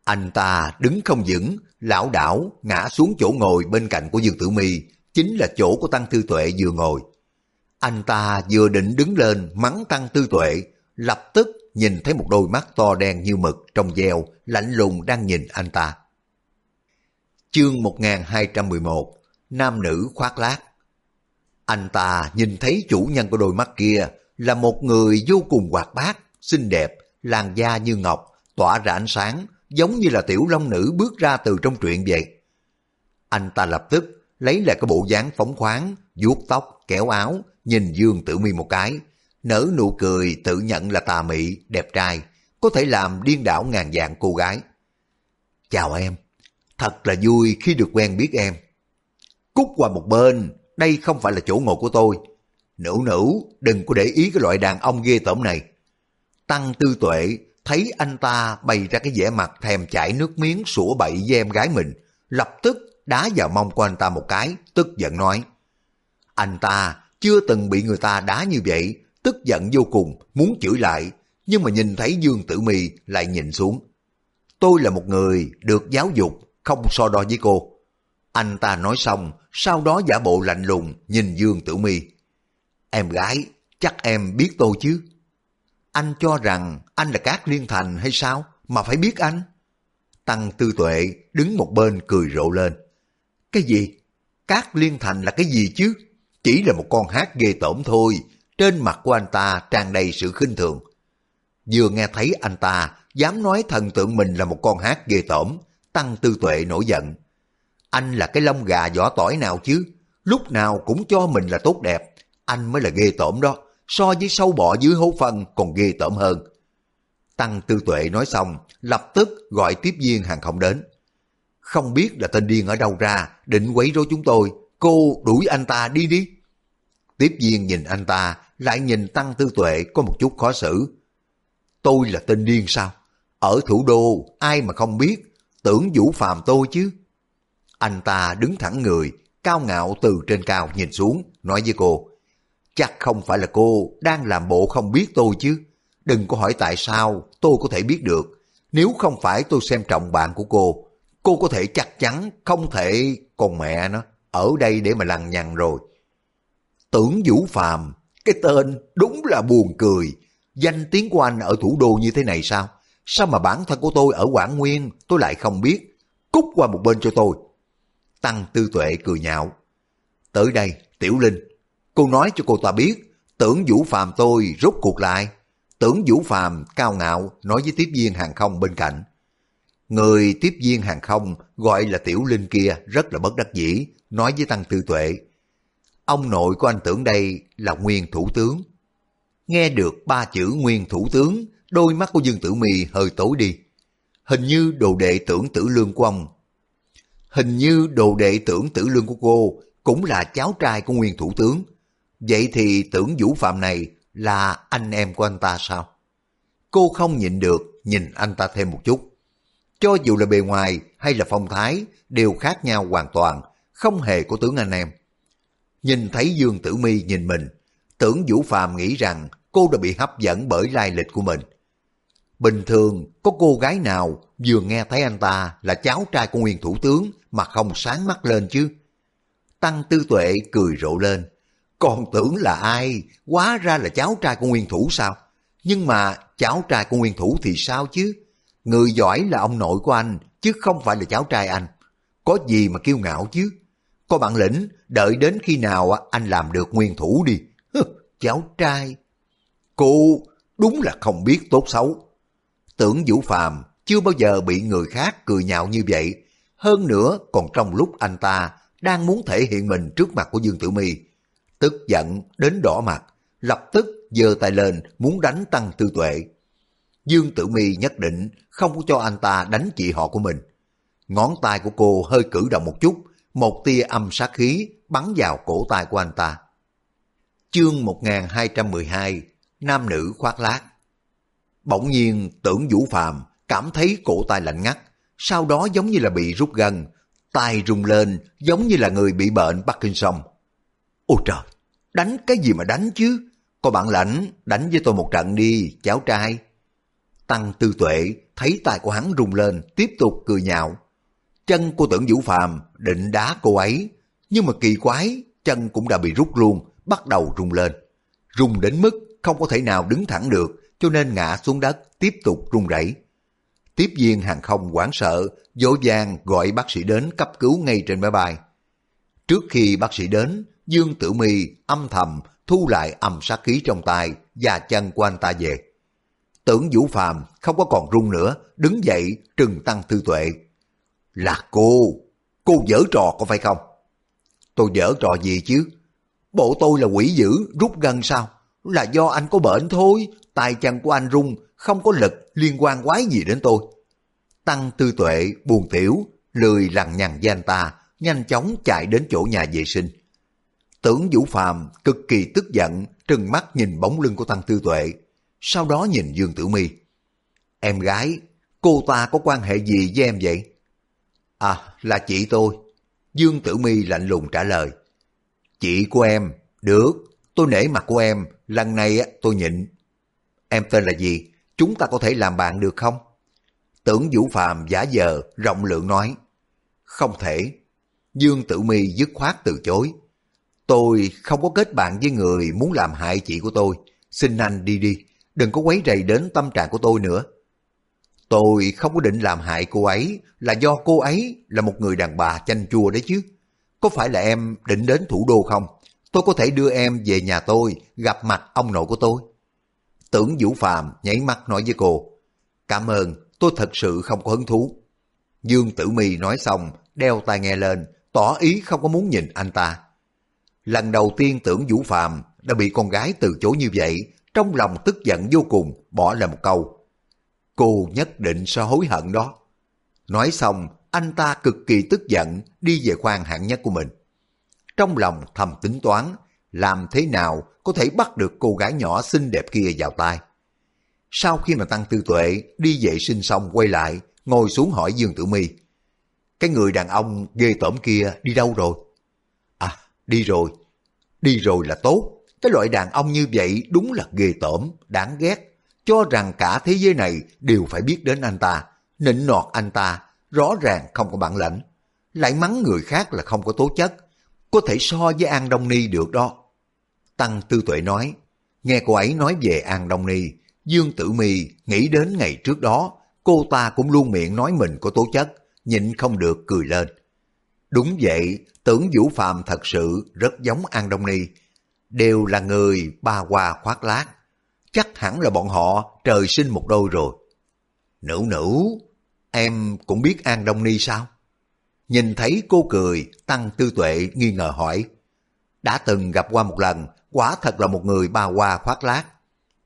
Anh ta đứng không vững, lão đảo ngã xuống chỗ ngồi bên cạnh của Dương Tử Mi, chính là chỗ của Tăng Tư Tuệ vừa ngồi. Anh ta vừa định đứng lên mắng Tăng Tư Tuệ, lập tức nhìn thấy một đôi mắt to đen như mực trong veo, lạnh lùng đang nhìn anh ta. Chương 1211 Nam nữ khoác lác anh ta nhìn thấy chủ nhân của đôi mắt kia là một người vô cùng hoạt bát, xinh đẹp, làn da như ngọc, tỏa ra ánh sáng, giống như là tiểu long nữ bước ra từ trong truyện vậy. Anh ta lập tức lấy lại cái bộ dáng phóng khoáng, vuốt tóc, kéo áo, nhìn Dương Tử Mi một cái, nở nụ cười tự nhận là tà mị, đẹp trai, có thể làm điên đảo ngàn dạng cô gái. Chào em, thật là vui khi được quen biết em. Cút qua một bên, đây không phải là chỗ ngồi của tôi. Nữ nữ, đừng có để ý cái loại đàn ông ghê tởm này. Tăng tư tuệ thấy anh ta bày ra cái vẻ mặt thèm chảy nước miếng sủa bậy với em gái mình, lập tức đá vào mông của anh ta một cái, tức giận nói. Anh ta chưa từng bị người ta đá như vậy, tức giận vô cùng, muốn chửi lại, nhưng mà nhìn thấy Dương Tử Mì lại nhìn xuống. Tôi là một người được giáo dục, không so đo với cô. Anh ta nói xong, sau đó giả bộ lạnh lùng nhìn Dương Tử Mi. Em gái, chắc em biết tôi chứ? Anh cho rằng anh là Cát Liên Thành hay sao mà phải biết anh? Tăng Tư Tuệ đứng một bên cười rộ lên. Cái gì? Cát Liên Thành là cái gì chứ? Chỉ là một con hát ghê tởm thôi. Trên mặt của anh ta tràn đầy sự khinh thường. Vừa nghe thấy anh ta dám nói thần tượng mình là một con hát ghê tởm, Tăng Tư Tuệ nổi giận. Anh là cái lông gà vỏ tỏi nào chứ? Lúc nào cũng cho mình là tốt đẹp. Anh mới là ghê tởm đó. So với sâu bọ dưới hố phân còn ghê tởm hơn. Tăng Tư Tuệ nói xong, lập tức gọi tiếp viên hàng không đến. Không biết là tên điên ở đâu ra, định quấy rối chúng tôi, cô đuổi anh ta đi đi. Tiếp viên nhìn anh ta, lại nhìn Tăng Tư Tuệ có một chút khó xử. Tôi là tên điên sao? Ở thủ đô, ai mà không biết, tưởng vũ phàm tôi chứ. Anh ta đứng thẳng người, cao ngạo từ trên cao nhìn xuống, nói với cô. Chắc không phải là cô đang làm bộ không biết tôi chứ. Đừng có hỏi tại sao tôi có thể biết được. Nếu không phải tôi xem trọng bạn của cô, cô có thể chắc chắn không thể còn mẹ nó ở đây để mà lằng nhằng rồi. Tưởng Vũ Phàm, cái tên đúng là buồn cười. Danh tiếng của anh ở thủ đô như thế này sao? Sao mà bản thân của tôi ở Quảng Nguyên tôi lại không biết? Cút qua một bên cho tôi. Tăng Tư Tuệ cười nhạo. Tới đây, Tiểu Linh, cô nói cho cô ta biết, tưởng Vũ Phàm tôi rút cuộc lại. Tưởng Vũ Phàm cao ngạo nói với tiếp viên hàng không bên cạnh. Người tiếp viên hàng không gọi là Tiểu Linh kia rất là bất đắc dĩ, nói với Tăng Tư Tuệ. Ông nội của anh tưởng đây là nguyên thủ tướng. Nghe được ba chữ nguyên thủ tướng, đôi mắt của Dương Tử Mì hơi tối đi. Hình như đồ đệ tưởng tử lương của ông. Hình như đồ đệ tưởng tử lương của cô cũng là cháu trai của nguyên thủ tướng. Vậy thì tưởng Vũ Phạm này là anh em của anh ta sao? Cô không nhịn được nhìn anh ta thêm một chút. Cho dù là bề ngoài hay là phong thái đều khác nhau hoàn toàn, không hề có tướng anh em. Nhìn thấy Dương Tử Mi nhìn mình, tưởng Vũ Phàm nghĩ rằng cô đã bị hấp dẫn bởi lai lịch của mình. Bình thường có cô gái nào vừa nghe thấy anh ta là cháu trai của nguyên thủ tướng mà không sáng mắt lên chứ? Tăng Tư Tuệ cười rộ lên. Còn tưởng là ai, quá ra là cháu trai của nguyên thủ sao? Nhưng mà cháu trai của nguyên thủ thì sao chứ? Người giỏi là ông nội của anh, chứ không phải là cháu trai anh. Có gì mà kiêu ngạo chứ? Có bản lĩnh, đợi đến khi nào anh làm được nguyên thủ đi. cháu trai. Cô đúng là không biết tốt xấu. Tưởng Vũ Phàm chưa bao giờ bị người khác cười nhạo như vậy. Hơn nữa còn trong lúc anh ta đang muốn thể hiện mình trước mặt của Dương Tử mi Tức giận đến đỏ mặt, lập tức giơ tay lên muốn đánh Tăng Tư Tuệ. Dương Tử Mi nhất định không có cho anh ta đánh chị họ của mình. Ngón tay của cô hơi cử động một chút, một tia âm sát khí bắn vào cổ tay của anh ta. Chương 1212 Nam nữ khoác lác Bỗng nhiên tưởng Vũ Phàm cảm thấy cổ tay lạnh ngắt, sau đó giống như là bị rút gân, tay rung lên giống như là người bị bệnh Parkinson. Ôi trời, đánh cái gì mà đánh chứ? Có bạn lãnh, đánh với tôi một trận đi, cháu trai. Tăng tư tuệ thấy tay của hắn rung lên, tiếp tục cười nhạo. Chân của tưởng Vũ Phàm định đá cô ấy, nhưng mà kỳ quái, chân cũng đã bị rút luôn, bắt đầu rung lên. Rung đến mức không có thể nào đứng thẳng được, cho nên ngã xuống đất, tiếp tục rung rẩy. Tiếp viên hàng không hoảng sợ, dỗ dàng gọi bác sĩ đến cấp cứu ngay trên máy bay. Trước khi bác sĩ đến, Dương Tử Mi âm thầm thu lại âm sát khí trong tay và chân của anh ta về. Tưởng Vũ Phàm không có còn run nữa, đứng dậy trừng tăng thư tuệ. Là cô, cô dở trò có phải không? Tôi dở trò gì chứ? Bộ tôi là quỷ dữ, rút gân sao? Là do anh có bệnh thôi, tay chân của anh rung, không có lực liên quan quái gì đến tôi. Tăng tư tuệ, buồn tiểu, lười lằng nhằng với anh ta, nhanh chóng chạy đến chỗ nhà vệ sinh. Tưởng Vũ Phàm cực kỳ tức giận, trừng mắt nhìn bóng lưng của Tăng Tư Tuệ, sau đó nhìn Dương Tử Mi. Em gái, cô ta có quan hệ gì với em vậy? À, là chị tôi. Dương Tử Mi lạnh lùng trả lời. Chị của em, được, tôi nể mặt của em, lần này tôi nhịn. Em tên là gì? Chúng ta có thể làm bạn được không? Tưởng Vũ Phạm giả giờ rộng lượng nói. Không thể. Dương Tử Mi dứt khoát từ chối. Tôi không có kết bạn với người muốn làm hại chị của tôi. Xin anh đi đi, đừng có quấy rầy đến tâm trạng của tôi nữa. Tôi không có định làm hại cô ấy là do cô ấy là một người đàn bà chanh chua đấy chứ. Có phải là em định đến thủ đô không? Tôi có thể đưa em về nhà tôi gặp mặt ông nội của tôi. Tưởng Vũ Phạm nháy mắt nói với cô. Cảm ơn, tôi thật sự không có hứng thú. Dương Tử mì nói xong, đeo tai nghe lên, tỏ ý không có muốn nhìn anh ta. Lần đầu tiên tưởng Vũ Phạm đã bị con gái từ chối như vậy, trong lòng tức giận vô cùng, bỏ lại một câu. Cô nhất định sẽ hối hận đó. Nói xong, anh ta cực kỳ tức giận đi về khoang hạng nhất của mình. Trong lòng thầm tính toán, làm thế nào có thể bắt được cô gái nhỏ xinh đẹp kia vào tay. Sau khi mà Tăng Tư Tuệ đi vệ sinh xong quay lại, ngồi xuống hỏi Dương Tử Mi Cái người đàn ông ghê tởm kia đi đâu rồi? À, đi rồi. Đi rồi là tốt. Cái loại đàn ông như vậy đúng là ghê tởm, đáng ghét. Cho rằng cả thế giới này đều phải biết đến anh ta, nịnh nọt anh ta, rõ ràng không có bản lãnh. Lại mắng người khác là không có tố chất, có thể so với An Đông Ni được đó. Tăng Tư Tuệ nói, nghe cô ấy nói về An Đông Ni, Dương Tử Mi nghĩ đến ngày trước đó, cô ta cũng luôn miệng nói mình có tố chất, nhịn không được cười lên. Đúng vậy, tưởng Vũ Phạm thật sự rất giống An Đông Ni, đều là người ba hoa khoác lác. Chắc hẳn là bọn họ trời sinh một đôi rồi. Nữ nữ, em cũng biết An Đông Ni sao? Nhìn thấy cô cười, Tăng Tư Tuệ nghi ngờ hỏi. Đã từng gặp qua một lần, quả thật là một người ba hoa khoác lác.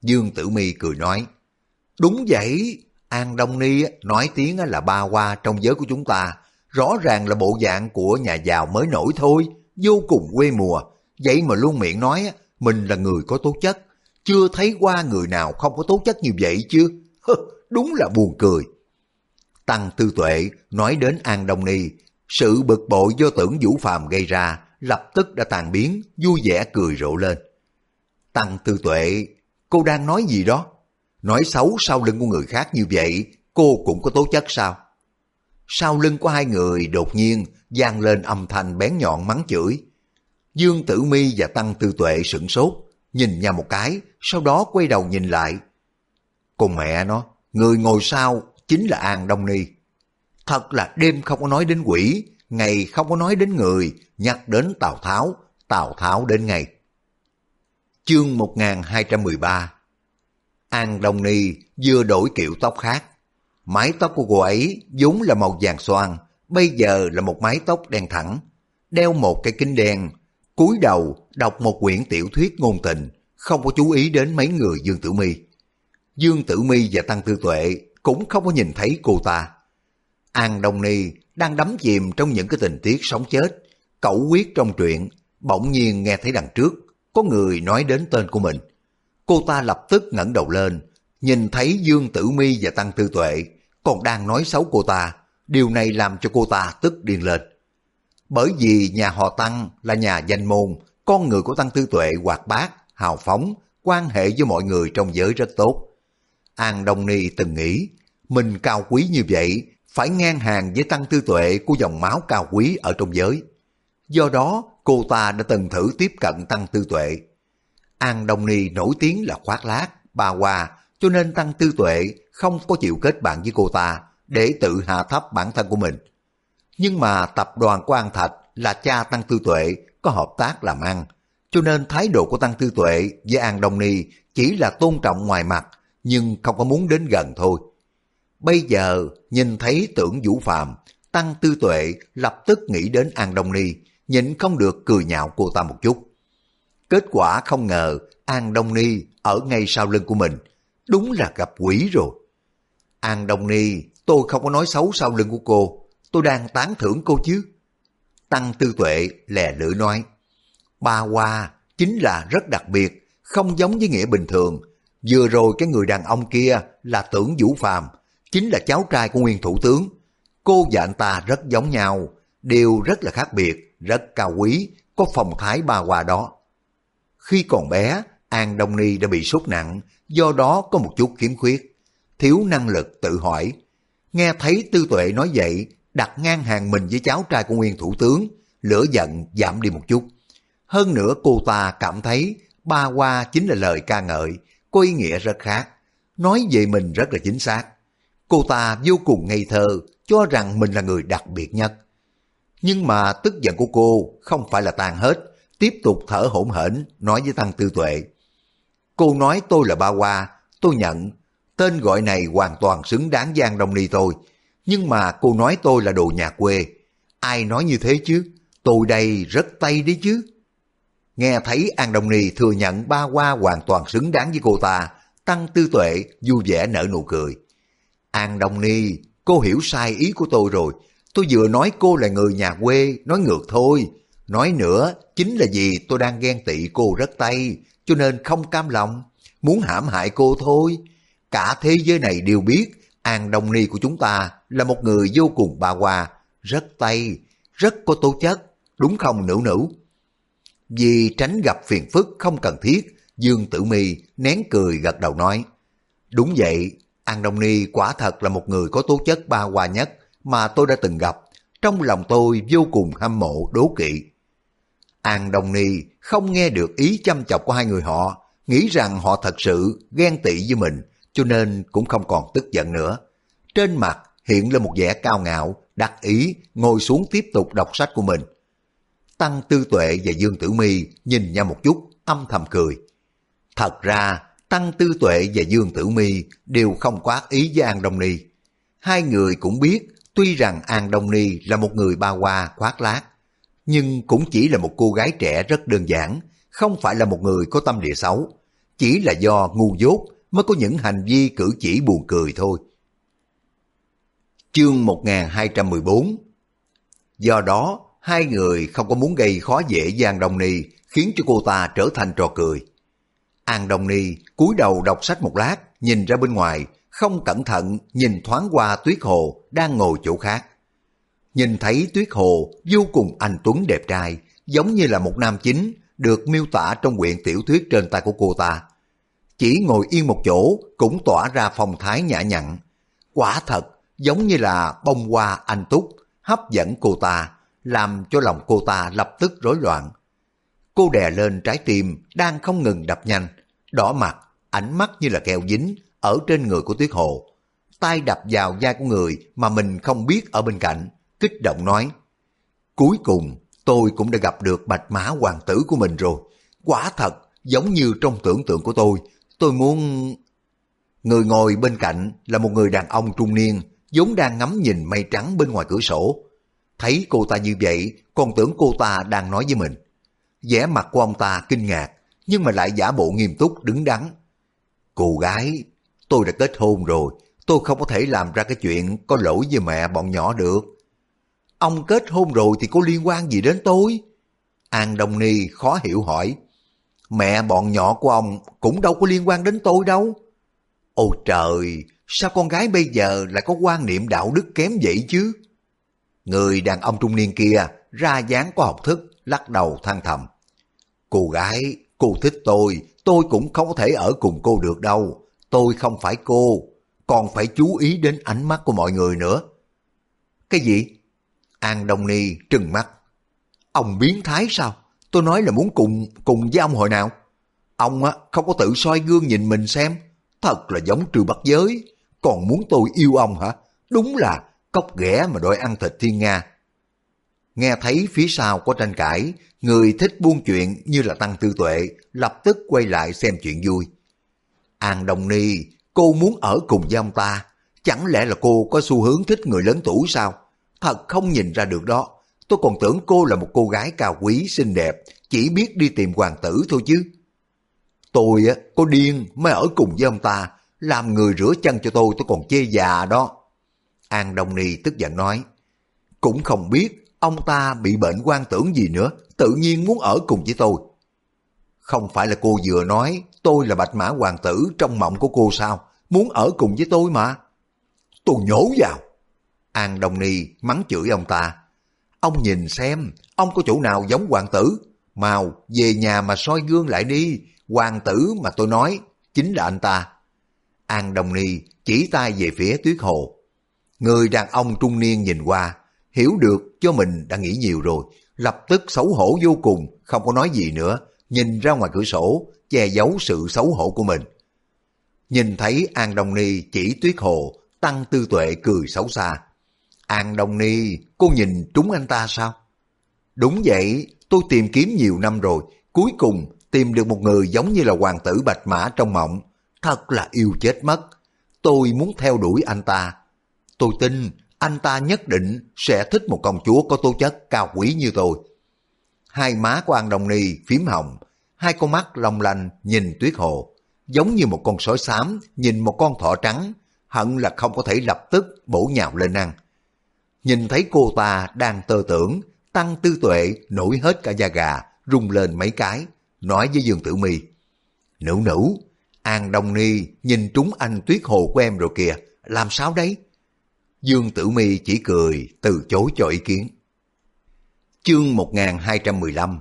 Dương Tử Mi cười nói, Đúng vậy, An Đông Ni nói tiếng là ba hoa trong giới của chúng ta, rõ ràng là bộ dạng của nhà giàu mới nổi thôi, vô cùng quê mùa. Vậy mà luôn miệng nói mình là người có tố chất, chưa thấy qua người nào không có tố chất như vậy chứ. Đúng là buồn cười. Tăng Tư Tuệ nói đến An Đông Ni, sự bực bội do tưởng Vũ Phàm gây ra lập tức đã tàn biến, vui vẻ cười rộ lên. Tăng Tư Tuệ, cô đang nói gì đó? Nói xấu sau lưng của người khác như vậy, cô cũng có tố chất sao? Sau lưng của hai người đột nhiên vang lên âm thanh bén nhọn mắng chửi. Dương Tử Mi và Tăng Tư Tuệ sửng sốt, nhìn nhau một cái, sau đó quay đầu nhìn lại. cùng mẹ nó, người ngồi sau chính là An Đông Ni. Thật là đêm không có nói đến quỷ, ngày không có nói đến người, nhắc đến Tào Tháo, Tào Tháo đến ngày. Chương 1213 An Đông Ni vừa đổi kiểu tóc khác. Mái tóc của cô ấy vốn là màu vàng xoan, bây giờ là một mái tóc đen thẳng, đeo một cái kính đen, cúi đầu đọc một quyển tiểu thuyết ngôn tình, không có chú ý đến mấy người Dương Tử Mi. Dương Tử Mi và Tăng Tư Tuệ cũng không có nhìn thấy cô ta. An Đông Ni đang đắm chìm trong những cái tình tiết sống chết, cẩu quyết trong truyện, bỗng nhiên nghe thấy đằng trước, có người nói đến tên của mình. Cô ta lập tức ngẩng đầu lên, nhìn thấy Dương Tử Mi và Tăng Tư Tuệ, còn đang nói xấu cô ta, điều này làm cho cô ta tức điên lên. Bởi vì nhà họ Tăng là nhà danh môn, con người của Tăng Tư Tuệ hoạt bát, hào phóng, quan hệ với mọi người trong giới rất tốt. An Đông Ni từng nghĩ, mình cao quý như vậy, phải ngang hàng với Tăng Tư Tuệ của dòng máu cao quý ở trong giới. Do đó, cô ta đã từng thử tiếp cận Tăng Tư Tuệ. An Đông Ni nổi tiếng là khoác lác, ba hoa, cho nên Tăng Tư Tuệ không có chịu kết bạn với cô ta để tự hạ thấp bản thân của mình. Nhưng mà tập đoàn của An Thạch là cha Tăng Tư Tuệ có hợp tác làm ăn, cho nên thái độ của Tăng Tư Tuệ với An Đông Ni chỉ là tôn trọng ngoài mặt, nhưng không có muốn đến gần thôi. Bây giờ nhìn thấy tưởng Vũ Phạm, Tăng Tư Tuệ lập tức nghĩ đến An Đông Ni, nhịn không được cười nhạo cô ta một chút. Kết quả không ngờ An Đông Ni ở ngay sau lưng của mình. Đúng là gặp quỷ rồi. An Đông Ni, tôi không có nói xấu sau lưng của cô. Tôi đang tán thưởng cô chứ. Tăng Tư Tuệ lè lưỡi nói. Ba Hoa chính là rất đặc biệt, không giống với nghĩa bình thường. Vừa rồi cái người đàn ông kia là tưởng Vũ Phàm, chính là cháu trai của nguyên thủ tướng. Cô và anh ta rất giống nhau, đều rất là khác biệt, rất cao quý, có phong thái ba hoa đó. Khi còn bé, An Đông Ni đã bị sốt nặng, do đó có một chút khiếm khuyết, thiếu năng lực tự hỏi. Nghe thấy Tư Tuệ nói vậy, đặt ngang hàng mình với cháu trai của nguyên thủ tướng, lửa giận giảm đi một chút. Hơn nữa cô ta cảm thấy ba hoa chính là lời ca ngợi, có ý nghĩa rất khác. Nói về mình rất là chính xác. Cô ta vô cùng ngây thơ, cho rằng mình là người đặc biệt nhất. Nhưng mà tức giận của cô không phải là tan hết, tiếp tục thở hổn hển nói với Tăng Tư Tuệ. Cô nói tôi là ba hoa, tôi nhận. Tên gọi này hoàn toàn xứng đáng Giang Đông Ni tôi. Nhưng mà cô nói tôi là đồ nhà quê. Ai nói như thế chứ? Tôi đây rất tay đấy chứ. Nghe thấy An Đông Ni thừa nhận ba hoa hoàn toàn xứng đáng với cô ta, Tăng Tư Tuệ vui vẻ nở nụ cười. An Đông Ni, cô hiểu sai ý của tôi rồi. Tôi vừa nói cô là người nhà quê, nói ngược thôi. Nói nữa, chính là vì tôi đang ghen tị cô rất tay, cho nên không cam lòng, muốn hãm hại cô thôi. Cả thế giới này đều biết An Đông Ni của chúng ta là một người vô cùng bà hòa, rất tay, rất có tố chất, đúng không nữ nữ? Vì tránh gặp phiền phức không cần thiết, Dương Tử Mi nén cười gật đầu nói. Đúng vậy, An Đông Ni quả thật là một người có tố chất ba hoa nhất mà tôi đã từng gặp. Trong lòng tôi vô cùng hâm mộ đố kỵ. An Đông Ni không nghe được ý chăm chọc của hai người họ, nghĩ rằng họ thật sự ghen tị với mình, cho nên cũng không còn tức giận nữa. Trên mặt hiện lên một vẻ cao ngạo, đắc ý, ngồi xuống tiếp tục đọc sách của mình. Tăng Tư Tuệ và Dương Tử Mi nhìn nhau một chút, âm thầm cười. Thật ra, Tăng Tư Tuệ và Dương Tử Mi đều không có ác ý với An Đông Ni. Hai người cũng biết, tuy rằng An Đông Ni là một người ba hoa khoác lác, nhưng cũng chỉ là một cô gái trẻ rất đơn giản, không phải là một người có tâm địa xấu. Chỉ là do ngu dốt mới có những hành vi cử chỉ buồn cười thôi. Chương 1214 Do đó, hai người không có muốn gây khó dễ với An Đông Ni, khiến cho cô ta trở thành trò cười. An Đông Ni cúi đầu đọc sách một lát, nhìn ra bên ngoài, không cẩn thận nhìn thoáng qua Tuyết Hồ đang ngồi chỗ khác. Nhìn thấy Tuyết Hồ vô cùng anh tuấn đẹp trai, giống như là một nam chính được miêu tả trong quyển tiểu thuyết trên tay của cô ta. Chỉ ngồi yên một chỗ cũng tỏa ra phong thái nhã nhặn. Quả thật giống như là bông hoa anh túc, hấp dẫn cô ta, làm cho lòng cô ta lập tức rối loạn. Cô đè lên trái tim đang không ngừng đập nhanh, đỏ mặt, ánh mắt như là keo dính ở trên người của Tuyết Hồ. tay đập vào vai của người mà mình không biết ở bên cạnh, kích động nói. Cuối cùng, tôi cũng đã gặp được bạch mã hoàng tử của mình rồi. Quả thật, giống như trong tưởng tượng của tôi, tôi muốn... Người ngồi bên cạnh là một người đàn ông trung niên, vốn đang ngắm nhìn mây trắng bên ngoài cửa sổ. Thấy cô ta như vậy, còn tưởng cô ta đang nói với mình vẻ mặt của ông ta kinh ngạc, nhưng mà lại giả bộ nghiêm túc đứng đắn. Cô gái, tôi đã kết hôn rồi, tôi không có thể làm ra cái chuyện có lỗi với mẹ bọn nhỏ được. Ông kết hôn rồi thì có liên quan gì đến tôi? An Đông Ni khó hiểu hỏi. Mẹ bọn nhỏ của ông cũng đâu có liên quan đến tôi đâu. Ôi trời, sao con gái bây giờ lại có quan niệm đạo đức kém vậy chứ? Người đàn ông trung niên kia ra dáng có học thức, lắc đầu than thầm. Cô gái, cô thích tôi, tôi cũng không có thể ở cùng cô được đâu. Tôi không phải cô, còn phải chú ý đến ánh mắt của mọi người nữa. Cái gì? An Đông Ni trừng mắt. Ông biến thái sao? Tôi nói là muốn cùng cùng với ông hồi nào? Ông á không có tự soi gương nhìn mình xem. Thật là giống trừ bắt giới. Còn muốn tôi yêu ông hả? Đúng là cốc ghẻ mà đòi ăn thịt thiên Nga. Nghe thấy phía sau có tranh cãi, người thích buôn chuyện như là Tăng Tư Tuệ lập tức quay lại xem chuyện vui. An Đồng Ni, cô muốn ở cùng với ông ta, chẳng lẽ là cô có xu hướng thích người lớn tuổi sao? Thật không nhìn ra được đó, tôi còn tưởng cô là một cô gái cao quý xinh đẹp, chỉ biết đi tìm hoàng tử thôi chứ. Tôi á, có điên mới ở cùng với ông ta, làm người rửa chân cho tôi tôi còn chê già đó. An đồng Ni tức giận nói, cũng không biết ông ta bị bệnh quan tưởng gì nữa, tự nhiên muốn ở cùng với tôi. Không phải là cô vừa nói tôi là bạch mã hoàng tử trong mộng của cô sao, muốn ở cùng với tôi mà. Tôi nhổ vào. An Đông Ni mắng chửi ông ta. Ông nhìn xem, ông có chỗ nào giống hoàng tử? Mau, về nhà mà soi gương lại đi, hoàng tử mà tôi nói, chính là anh ta. An đồng Ni chỉ tay về phía tuyết hồ. Người đàn ông trung niên nhìn qua, hiểu được cho mình đã nghĩ nhiều rồi, lập tức xấu hổ vô cùng, không có nói gì nữa, nhìn ra ngoài cửa sổ, che giấu sự xấu hổ của mình. Nhìn thấy An Đông Ni chỉ tuyết hồ, Tăng Tư Tuệ cười xấu xa. An Đông Ni, cô nhìn trúng anh ta sao? Đúng vậy, tôi tìm kiếm nhiều năm rồi, cuối cùng tìm được một người giống như là hoàng tử Bạch Mã trong mộng. Thật là yêu chết mất. Tôi muốn theo đuổi anh ta. Tôi tin anh ta nhất định sẽ thích một công chúa có tố chất cao quý như tôi. Hai má của An đồng Ni phím hồng, hai con mắt long lanh nhìn tuyết hồ, giống như một con sói xám nhìn một con thỏ trắng, hận là không có thể lập tức bổ nhào lên ăn. Nhìn thấy cô ta đang tơ tưởng, tăng tư tuệ nổi hết cả da gà, rung lên mấy cái, nói với Dương Tử Mi Nữ nữ, An Đông Ni nhìn trúng anh tuyết hồ của em rồi kìa, làm sao đấy? Dương Tử Mi chỉ cười, từ chối cho ý kiến. Chương 1215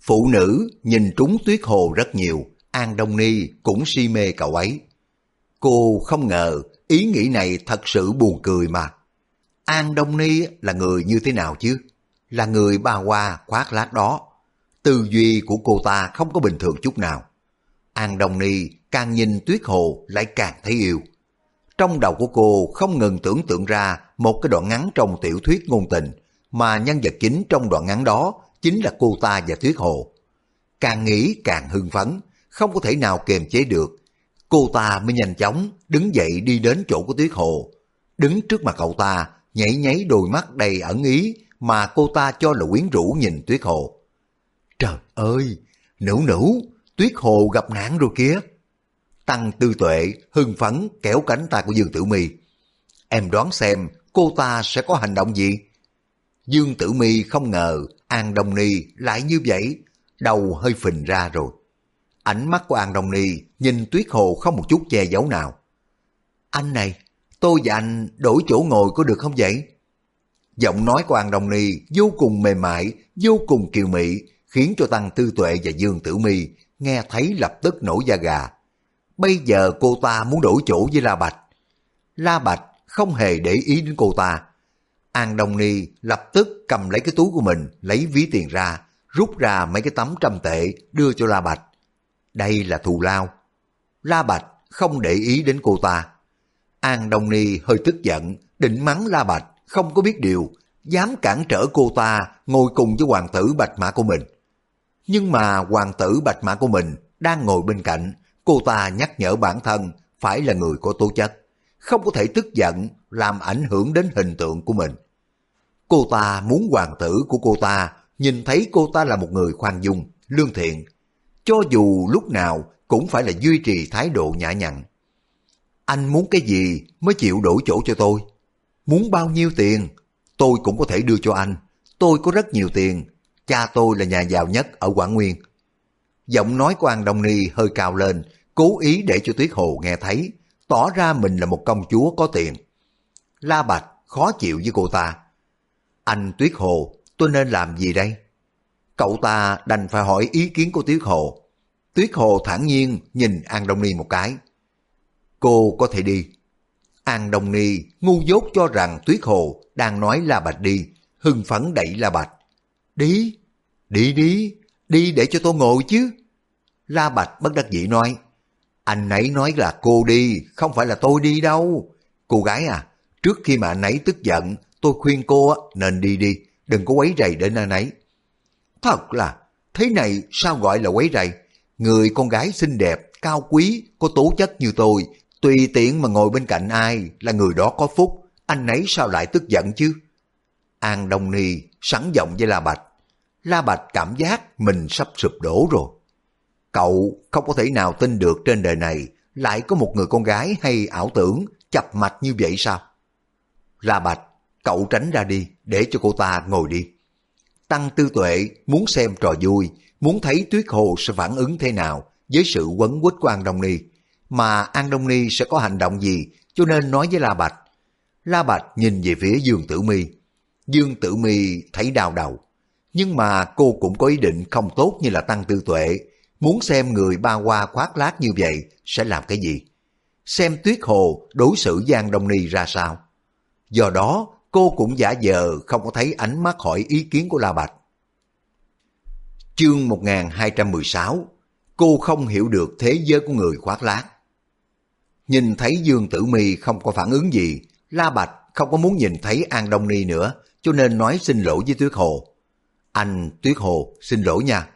Phụ nữ nhìn trúng tuyết hồ rất nhiều, An Đông Ni cũng si mê cậu ấy. Cô không ngờ ý nghĩ này thật sự buồn cười mà. An Đông Ni là người như thế nào chứ? Là người ba hoa khoác lác đó. Tư duy của cô ta không có bình thường chút nào. An Đông Ni càng nhìn tuyết hồ lại càng thấy yêu. Trong đầu của cô không ngừng tưởng tượng ra một cái đoạn ngắn trong tiểu thuyết ngôn tình, mà nhân vật chính trong đoạn ngắn đó chính là cô ta và tuyết hồ. Càng nghĩ càng hưng phấn, không có thể nào kiềm chế được. Cô ta mới nhanh chóng đứng dậy đi đến chỗ của tuyết hồ. Đứng trước mặt cậu ta, nhảy nháy đôi mắt đầy ẩn ý mà cô ta cho là quyến rũ nhìn tuyết hồ. Trời ơi, nữ nữ, tuyết hồ gặp nạn rồi kìa. Tăng tư tuệ, hưng phấn kéo cánh tay của Dương Tử Mi. Em đoán xem cô ta sẽ có hành động gì? Dương Tử Mi không ngờ An Đông Ni lại như vậy, đầu hơi phình ra rồi. Ánh mắt của An Đông Ni nhìn Tuyết Hồ không một chút che giấu nào. Anh này, tôi và anh đổi chỗ ngồi có được không vậy? Giọng nói của An Đông Ni vô cùng mềm mại, vô cùng kiều mị, khiến cho Tăng Tư Tuệ và Dương Tử Mi nghe thấy lập tức nổi da gà. Bây giờ cô ta muốn đổi chỗ với La Bạch. La Bạch không hề để ý đến cô ta. An Đông Ni lập tức cầm lấy cái túi của mình, lấy ví tiền ra, rút ra mấy cái tấm trăm tệ đưa cho La Bạch. Đây là thù lao. La Bạch không để ý đến cô ta. An Đông Ni hơi tức giận, định mắng La Bạch, không có biết điều, dám cản trở cô ta ngồi cùng với hoàng tử Bạch Mã của mình. Nhưng mà hoàng tử Bạch Mã của mình đang ngồi bên cạnh, cô ta nhắc nhở bản thân phải là người có tố chất, không có thể tức giận làm ảnh hưởng đến hình tượng của mình. Cô ta muốn hoàng tử của cô ta nhìn thấy cô ta là một người khoan dung, lương thiện, cho dù lúc nào cũng phải là duy trì thái độ nhã nhặn. Anh muốn cái gì mới chịu đổi chỗ cho tôi? Muốn bao nhiêu tiền? Tôi cũng có thể đưa cho anh. Tôi có rất nhiều tiền. Cha tôi là nhà giàu nhất ở Quảng Nguyên. Giọng nói của An Đông Ni hơi cao lên, cố ý để cho Tuyết Hồ nghe thấy, tỏ ra mình là một công chúa có tiền. La Bạch khó chịu với cô ta. Anh Tuyết Hồ, tôi nên làm gì đây? Cậu ta đành phải hỏi ý kiến của Tuyết Hồ. Tuyết Hồ thản nhiên nhìn An Đông Ni một cái. Cô có thể đi. An Đông Ni ngu dốt cho rằng Tuyết Hồ đang nói La Bạch đi, hưng phấn đẩy La Bạch. Đi, đi đi, đi để cho tôi ngồi chứ. La Bạch bất đắc dĩ nói, anh ấy nói là cô đi, không phải là tôi đi đâu. Cô gái à, trước khi mà anh ấy tức giận, tôi khuyên cô nên đi đi, đừng có quấy rầy đến anh ấy. Thật là, thế này sao gọi là quấy rầy? Người con gái xinh đẹp, cao quý, có tố chất như tôi, tùy tiện mà ngồi bên cạnh ai là người đó có phúc, anh ấy sao lại tức giận chứ? An Đông Ni sẵn giọng với La Bạch. La Bạch cảm giác mình sắp sụp đổ rồi. cậu không có thể nào tin được trên đời này lại có một người con gái hay ảo tưởng chập mạch như vậy sao? La Bạch, cậu tránh ra đi để cho cô ta ngồi đi. Tăng Tư Tuệ muốn xem trò vui, muốn thấy Tuyết Hồ sẽ phản ứng thế nào với sự quấn quýt của An Đông Ni, mà An Đông Ni sẽ có hành động gì cho nên nói với La Bạch. La Bạch nhìn về phía Dương Tử Mi. Dương Tử Mi thấy đau đầu, nhưng mà cô cũng có ý định không tốt như là Tăng Tư Tuệ, muốn xem người ba qua khoác lác như vậy sẽ làm cái gì. Xem Tuyết Hồ đối xử Giang Đông Ni ra sao. Do đó, cô cũng giả vờ không có thấy ánh mắt hỏi ý kiến của La Bạch. Chương 1216 Cô không hiểu được thế giới của người khoác lác. Nhìn thấy Dương Tử Mi không có phản ứng gì, La Bạch không có muốn nhìn thấy An Đông Ni nữa, cho nên nói xin lỗi với Tuyết Hồ. Anh Tuyết Hồ, xin lỗi nha.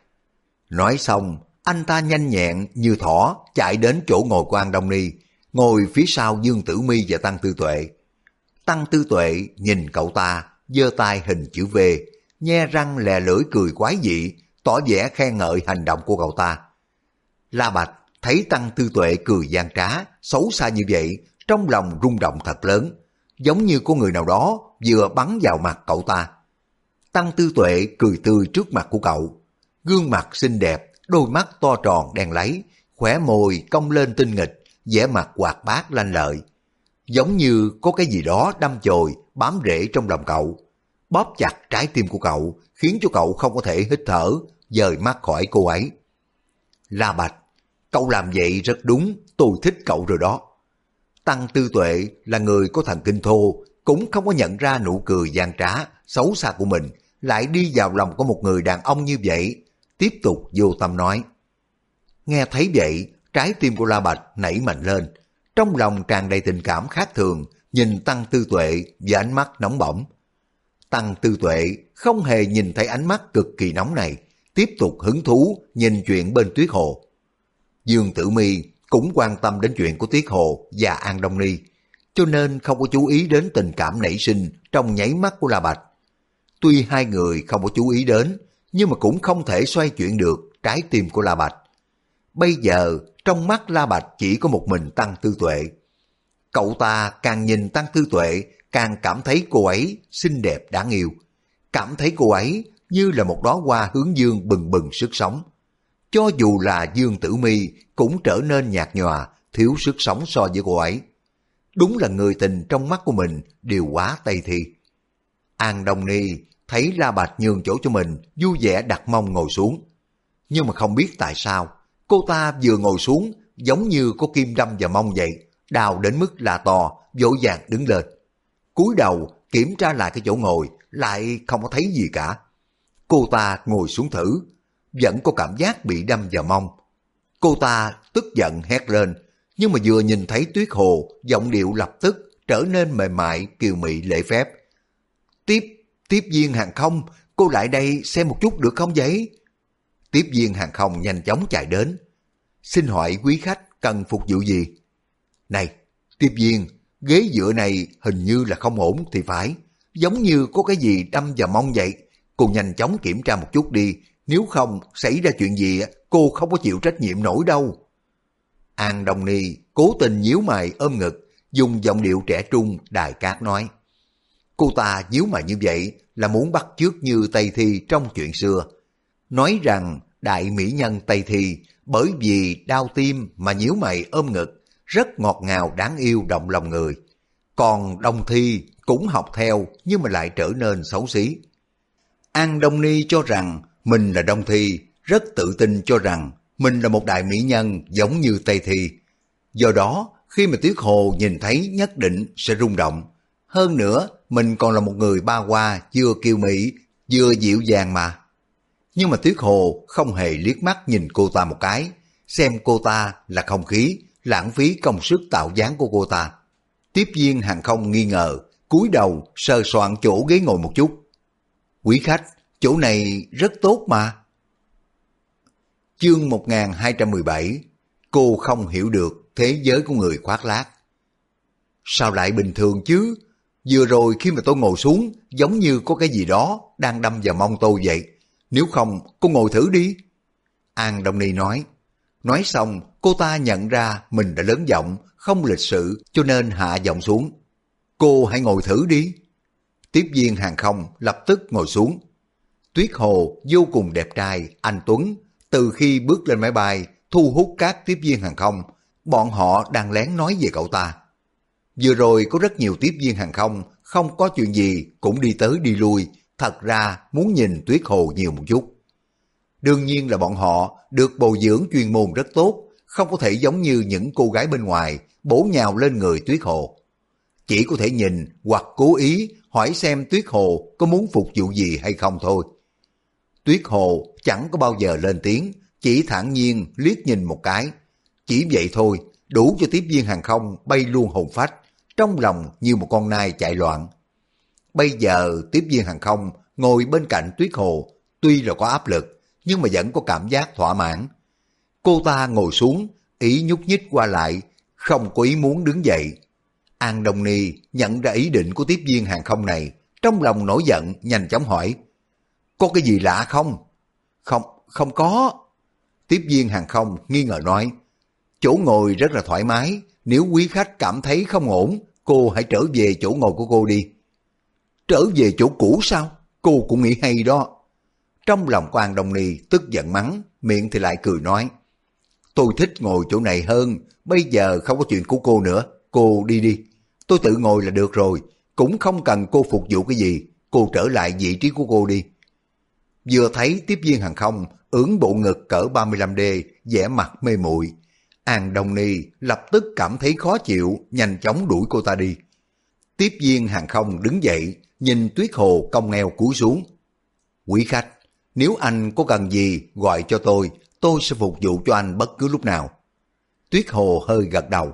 Nói xong, anh ta nhanh nhẹn như thỏ chạy đến chỗ ngồi của An Đông Ni, ngồi phía sau Dương Tử Mi và Tăng Tư Tuệ. Tăng Tư Tuệ nhìn cậu ta, giơ tay hình chữ V, nhe răng lè lưỡi cười quái dị, tỏ vẻ khen ngợi hành động của cậu ta. La Bạch thấy Tăng Tư Tuệ cười gian trá, xấu xa như vậy, trong lòng rung động thật lớn, giống như có người nào đó vừa bắn vào mặt cậu ta. Tăng Tư Tuệ cười tươi trước mặt của cậu, gương mặt xinh đẹp, đôi mắt to tròn đen lấy, khỏe môi cong lên tinh nghịch, vẻ mặt hoạt bát lanh lợi. Giống như có cái gì đó đâm chồi, bám rễ trong lòng cậu. Bóp chặt trái tim của cậu, khiến cho cậu không có thể hít thở, dời mắt khỏi cô ấy. La Bạch, cậu làm vậy rất đúng, tôi thích cậu rồi đó. Tăng Tư Tuệ là người có thần kinh thô, cũng không có nhận ra nụ cười gian trá, xấu xa của mình, lại đi vào lòng của một người đàn ông như vậy, tiếp tục vô tâm nói. Nghe thấy vậy, trái tim của La Bạch nảy mạnh lên, trong lòng tràn đầy tình cảm khác thường, nhìn Tăng Tư Tuệ và ánh mắt nóng bỏng. Tăng Tư Tuệ không hề nhìn thấy ánh mắt cực kỳ nóng này, tiếp tục hứng thú nhìn chuyện bên Tuyết Hồ. Dương Tử Mi cũng quan tâm đến chuyện của Tuyết Hồ và An Đông Ni, cho nên không có chú ý đến tình cảm nảy sinh trong nháy mắt của La Bạch. Tuy hai người không có chú ý đến, nhưng mà cũng không thể xoay chuyển được trái tim của La Bạch. Bây giờ, trong mắt La Bạch chỉ có một mình Tăng Tư Tuệ. Cậu ta càng nhìn Tăng Tư Tuệ, càng cảm thấy cô ấy xinh đẹp đáng yêu. Cảm thấy cô ấy như là một đóa hoa hướng dương bừng bừng sức sống. Cho dù là Dương Tử Mi cũng trở nên nhạt nhòa, thiếu sức sống so với cô ấy. Đúng là người tình trong mắt của mình đều quá tây thi. An Đông Ni thấy La Bạch nhường chỗ cho mình, vui vẻ đặt mông ngồi xuống. Nhưng mà không biết tại sao, cô ta vừa ngồi xuống giống như có kim đâm vào mông vậy, đào đến mức là to, dỗ dàng đứng lên. cúi đầu kiểm tra lại cái chỗ ngồi, lại không có thấy gì cả. Cô ta ngồi xuống thử, vẫn có cảm giác bị đâm vào mông. Cô ta tức giận hét lên, nhưng mà vừa nhìn thấy Tuyết Hồ, giọng điệu lập tức trở nên mềm mại, kiều mị lễ phép. Tiếp, tiếp viên hàng không, cô lại đây xem một chút được không vậy? Tiếp viên hàng không nhanh chóng chạy đến. Xin hỏi quý khách cần phục vụ gì? Này, tiếp viên, ghế dựa này hình như là không ổn thì phải. Giống như có cái gì đâm vào mông vậy. Cô nhanh chóng kiểm tra một chút đi, nếu không xảy ra chuyện gì cô không có chịu trách nhiệm nổi đâu. An Đồng Ni cố tình nhíu mày ôm ngực, dùng giọng điệu trẻ trung đài cát nói. Cô ta díu mày như vậy là muốn bắt chước như Tây Thi trong chuyện xưa. Nói rằng đại mỹ nhân Tây Thi bởi vì đau tim mà nhíu mày ôm ngực, rất ngọt ngào đáng yêu động lòng người. Còn Đông Thi cũng học theo nhưng mà lại trở nên xấu xí. An Đông Ni cho rằng mình là Đông Thi, rất tự tin cho rằng mình là một đại mỹ nhân giống như Tây Thi. Do đó, khi mà Tuyết Hồ nhìn thấy nhất định sẽ rung động. Hơn nữa, mình còn là một người ba hoa, vừa kiêu mỹ, vừa dịu dàng mà. Nhưng mà Tuyết Hồ không hề liếc mắt nhìn cô ta một cái, xem cô ta là không khí, lãng phí công sức tạo dáng của cô ta. Tiếp viên hàng không nghi ngờ, cúi đầu sờ soạn chỗ ghế ngồi một chút. Quý khách, chỗ này rất tốt mà. Chương 1217 Cô không hiểu được thế giới của người khoác lác. Sao lại bình thường chứ? Vừa rồi khi mà tôi ngồi xuống giống như có cái gì đó đang đâm vào mông tôi vậy. Nếu không, cô ngồi thử đi. An Đông Ni nói, Nói xong, cô ta nhận ra mình đã lớn giọng, không lịch sự cho nên hạ giọng xuống. Cô hãy ngồi thử đi. Tiếp viên hàng không lập tức ngồi xuống. Tuyết Hồ vô cùng đẹp trai, anh Tuấn, từ khi bước lên máy bay thu hút các tiếp viên hàng không, bọn họ đang lén nói về cậu ta. Vừa rồi có rất nhiều tiếp viên hàng không, không có chuyện gì cũng đi tới đi lui, thật ra muốn nhìn Tuyết Hồ nhiều một chút. Đương nhiên là bọn họ được bồi dưỡng chuyên môn rất tốt, không có thể giống như những cô gái bên ngoài bổ nhào lên người Tuyết Hồ. Chỉ có thể nhìn hoặc cố ý hỏi xem Tuyết Hồ có muốn phục vụ gì hay không thôi. Tuyết Hồ chẳng có bao giờ lên tiếng, chỉ thản nhiên liếc nhìn một cái. Chỉ vậy thôi, đủ cho tiếp viên hàng không bay luôn hồn phách, trong lòng như một con nai chạy loạn. Bây giờ tiếp viên hàng không ngồi bên cạnh Tuyết Hồ, tuy là có áp lực, nhưng mà vẫn có cảm giác thỏa mãn. Cô ta ngồi xuống, ý nhúc nhích qua lại, không có ý muốn đứng dậy. An Đông Ni nhận ra ý định của tiếp viên hàng không này, trong lòng nổi giận, nhanh chóng hỏi. Có cái gì lạ không? Không, không có. Tiếp viên hàng không nghi ngờ nói. Chỗ ngồi rất là thoải mái, nếu quý khách cảm thấy không ổn, cô hãy trở về chỗ ngồi của cô đi. Trở về chỗ cũ sao? Cô cũng nghĩ hay đó. Trong lòng của An Đông Ni tức giận mắng, miệng thì lại cười nói. Tôi thích ngồi chỗ này hơn, bây giờ không có chuyện của cô nữa, cô đi đi. Tôi tự ngồi là được rồi, cũng không cần cô phục vụ cái gì, cô trở lại vị trí của cô đi. Vừa thấy tiếp viên hàng không ưỡn bộ ngực cỡ 35D, vẻ mặt mê muội An Đông Ni lập tức cảm thấy khó chịu, nhanh chóng đuổi cô ta đi. Tiếp viên hàng không đứng dậy, nhìn Tuyết Hồ cong eo cúi xuống. Quý khách, nếu anh có cần gì gọi cho tôi, tôi sẽ phục vụ cho anh bất cứ lúc nào. Tuyết Hồ hơi gật đầu.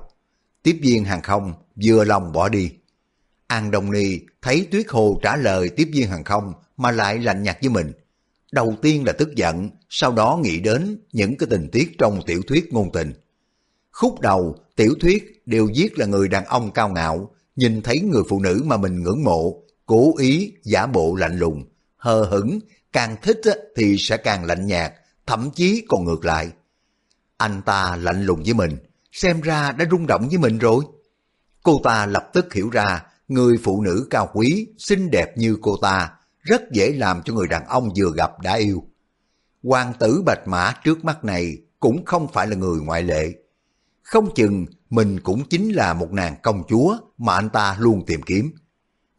Tiếp viên hàng không vừa lòng bỏ đi. An Đông Ni thấy Tuyết Hồ trả lời tiếp viên hàng không mà lại lạnh nhạt với mình. Đầu tiên là tức giận, sau đó nghĩ đến những cái tình tiết trong tiểu thuyết ngôn tình. Khúc đầu, tiểu thuyết đều viết là người đàn ông cao ngạo, nhìn thấy người phụ nữ mà mình ngưỡng mộ, cố ý giả bộ lạnh lùng, hờ hững, càng thích thì sẽ càng lạnh nhạt, thậm chí còn ngược lại. Anh ta lạnh lùng với mình, xem ra đã rung động với mình rồi. Cô ta lập tức hiểu ra, người phụ nữ cao quý, xinh đẹp như cô ta, rất dễ làm cho người đàn ông vừa gặp đã yêu. Hoàng tử Bạch Mã trước mắt này cũng không phải là người ngoại lệ. Không chừng mình cũng chính là một nàng công chúa mà anh ta luôn tìm kiếm.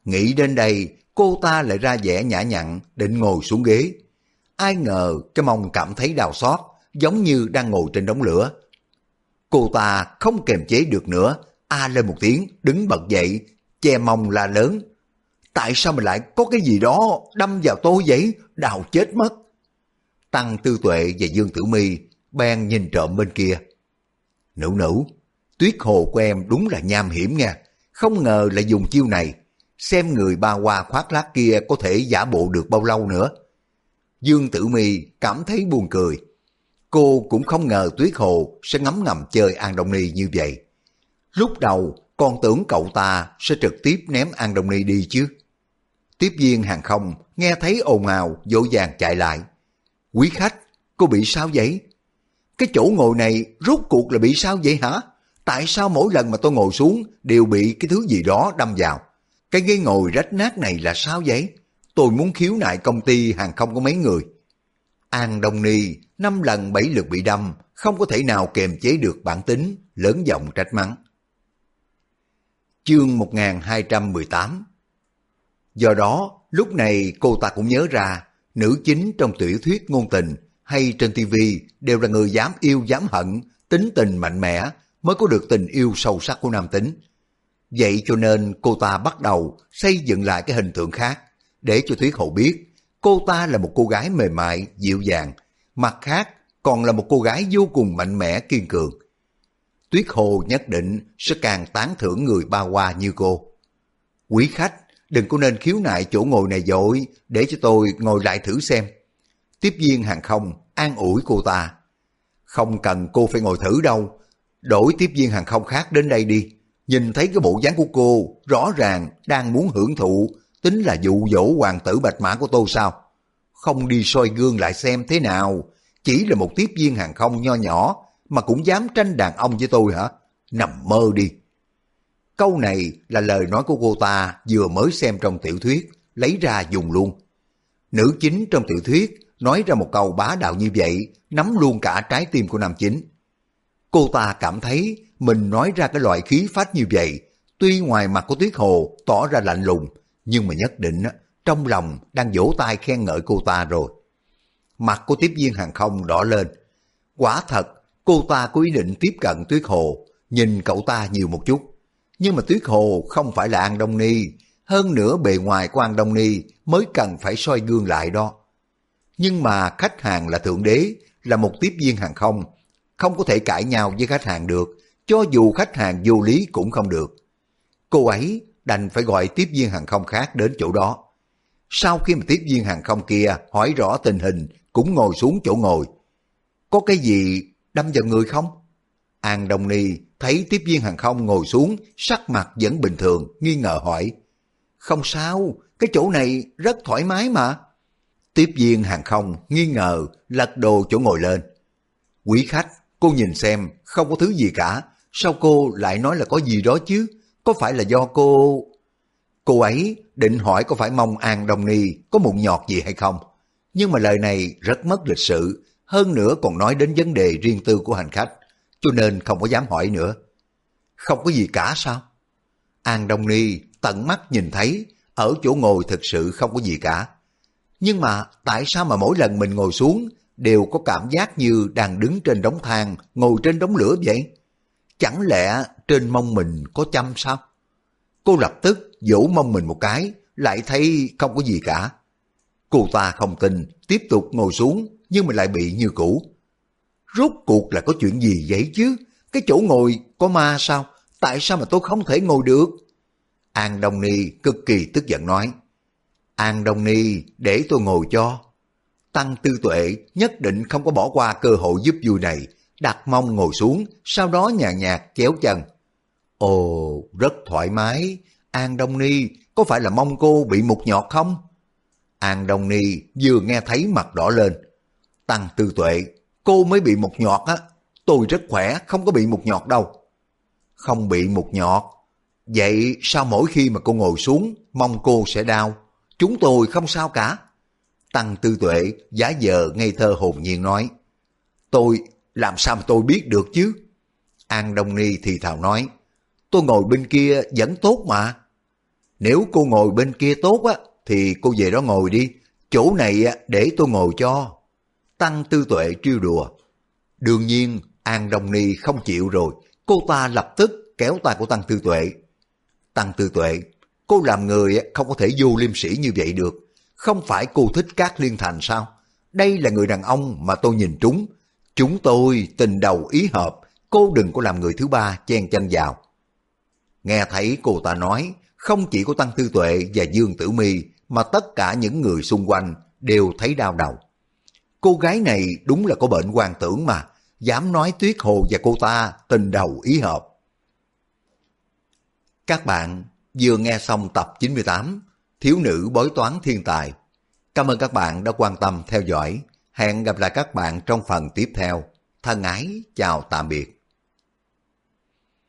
Nghĩ đến đây, cô ta lại ra vẻ nhã nhặn định ngồi xuống ghế. Ai ngờ cái mông cảm thấy đau xót, giống như đang ngồi trên đống lửa. Cô ta không kềm chế được nữa, a lên một tiếng, đứng bật dậy, che mông la lớn. Tại sao mình lại có cái gì đó đâm vào tôi vậy, đào chết mất. Tăng Tư Tuệ và Dương Tử Mi bèn nhìn trộm bên kia. Nữ nữ, tuyết hồ của em đúng là nham hiểm nha, không ngờ lại dùng chiêu này. Xem người ba hoa khoác lác kia có thể giả bộ được bao lâu nữa. Dương Tử Mi cảm thấy buồn cười. Cô cũng không ngờ Tuyết Hồ sẽ ngấm ngầm chơi An Đông Ni như vậy. Lúc đầu còn tưởng cậu ta sẽ trực tiếp ném An Đông Ni đi chứ. Tiếp viên hàng không nghe thấy ồn ào dỗ dàng chạy lại. Quý khách, cô bị sao vậy? Cái chỗ ngồi này rốt cuộc là bị sao vậy hả? Tại sao mỗi lần mà tôi ngồi xuống đều bị cái thứ gì đó đâm vào? Cái ghế ngồi rách nát này là sao vậy? Tôi muốn khiếu nại công ty hàng không có mấy người. An Đông Ni năm lần bảy lượt bị đâm, không có thể nào kềm chế được bản tính, lớn giọng trách mắng. Chương 1218 Do đó, lúc này cô ta cũng nhớ ra, nữ chính trong tiểu thuyết ngôn tình hay trên TV đều là người dám yêu dám hận, tính tình mạnh mẽ mới có được tình yêu sâu sắc của nam tính. Vậy cho nên cô ta bắt đầu xây dựng lại cái hình tượng khác, để cho Thúy Hậu biết cô ta là một cô gái mềm mại, dịu dàng, mặt khác còn là một cô gái vô cùng mạnh mẽ, kiên cường. Tuyết Hồ nhất định sẽ càng tán thưởng người ba hoa như cô. Quý khách, đừng có nên khiếu nại chỗ ngồi này dội, để cho tôi ngồi lại thử xem. Tiếp viên hàng không an ủi cô ta. Không cần cô phải ngồi thử đâu, đổi tiếp viên hàng không khác đến đây đi. Nhìn thấy cái bộ dáng của cô, rõ ràng đang muốn hưởng thụ, tính là dụ dỗ hoàng tử bạch mã của tôi sao? Không đi soi gương lại xem thế nào, chỉ là một tiếp viên hàng không nho nhỏ, mà cũng dám tranh đàn ông với tôi hả? Nằm mơ đi. Câu này là lời nói của cô ta vừa mới xem trong tiểu thuyết, lấy ra dùng luôn. Nữ chính trong tiểu thuyết nói ra một câu bá đạo như vậy, nắm luôn cả trái tim của nam chính. Cô ta cảm thấy mình nói ra cái loại khí phách như vậy, tuy ngoài mặt của Tuyết Hồ tỏ ra lạnh lùng, nhưng mà nhất định trong lòng đang vỗ tay khen ngợi cô ta rồi. Mặt của tiếp viên hàng không đỏ lên. Quả thật, cô ta có ý định tiếp cận Tuyết Hồ, nhìn cậu ta nhiều một chút. Nhưng mà Tuyết Hồ không phải là An Đông Ni, hơn nữa bề ngoài của An Đông Ni mới cần phải soi gương lại đó. Nhưng mà khách hàng là thượng đế, là một tiếp viên hàng không, không có thể cãi nhau với khách hàng được, cho dù khách hàng vô lý cũng không được. Cô ấy đành phải gọi tiếp viên hàng không khác đến chỗ đó. Sau khi mà tiếp viên hàng không kia hỏi rõ tình hình, cũng ngồi xuống chỗ ngồi. Có cái gì đâm vào người không? An Đông Ni thấy tiếp viên hàng không ngồi xuống, sắc mặt vẫn bình thường, nghi ngờ hỏi. Không sao, cái chỗ này rất thoải mái mà. Tiếp viên hàng không nghi ngờ lật đồ chỗ ngồi lên. Quý khách, cô nhìn xem, không có thứ gì cả. Sao cô lại nói là có gì đó chứ? Có phải là do cô... Cô ấy định hỏi có phải mong An đồng Ni có mụn nhọt gì hay không? Nhưng mà lời này rất mất lịch sự, hơn nữa còn nói đến vấn đề riêng tư của hành khách, cho nên không có dám hỏi nữa. Không có gì cả sao? An Đông Ni tận mắt nhìn thấy, ở chỗ ngồi thực sự không có gì cả. Nhưng mà tại sao mà mỗi lần mình ngồi xuống đều có cảm giác như đang đứng trên đống than, ngồi trên đống lửa vậy? Chẳng lẽ trên mông mình có chăm sao? Cô lập tức vỗ mông mình một cái, lại thấy không có gì cả. Cô ta không tin, tiếp tục ngồi xuống, nhưng mà lại bị như cũ. Rốt cuộc là có chuyện gì vậy chứ? Cái chỗ ngồi có ma sao? Tại sao mà tôi không thể ngồi được? An Đông Ni cực kỳ tức giận nói. An Đông Ni, để tôi ngồi cho. Tăng Tư Tuệ nhất định không có bỏ qua cơ hội giúp vui này, đặt mông ngồi xuống, sau đó nhàn nhạt chéo chân. Ồ, rất thoải mái. An Đông Ni, có phải là mông cô bị mục nhọt không? An Đông Ni vừa nghe thấy mặt đỏ lên. Tăng Tư Tuệ, cô mới bị mục nhọt á. Tôi rất khỏe, không có bị mục nhọt đâu. Không bị mục nhọt. Vậy sao mỗi khi mà cô ngồi xuống, mông cô sẽ đau? Chúng tôi không sao cả. Tăng Tư Tuệ giả giờ ngây thơ hồn nhiên nói. Tôi, làm sao mà tôi biết được chứ? An Đông Ni thì thào nói. Tôi ngồi bên kia vẫn tốt mà. Nếu cô ngồi bên kia tốt á, thì cô về đó ngồi đi. Chỗ này để tôi ngồi cho. Tăng Tư Tuệ trêu đùa. Đương nhiên, An Đông Ni không chịu rồi. Cô ta lập tức kéo tay của Tăng Tư Tuệ. Tăng Tư Tuệ, cô làm người không có thể vô liêm sĩ như vậy được. Không phải cô thích các liên thành sao? Đây là người đàn ông mà tôi nhìn trúng. Chúng tôi tình đầu ý hợp, cô đừng có làm người thứ ba chen chân vào. Nghe thấy cô ta nói, không chỉ có Tăng Tư Tuệ và Dương Tử Mi mà tất cả những người xung quanh đều thấy đau đầu. Cô gái này đúng là có bệnh quan tưởng mà, dám nói Tuyết Hồ và cô ta tình đầu ý hợp. Các bạn vừa nghe xong tập 98 Thiếu nữ bói toán thiên tài. Cảm ơn các bạn đã quan tâm theo dõi. Hẹn gặp lại các bạn trong phần tiếp theo. Thân ái, chào tạm biệt.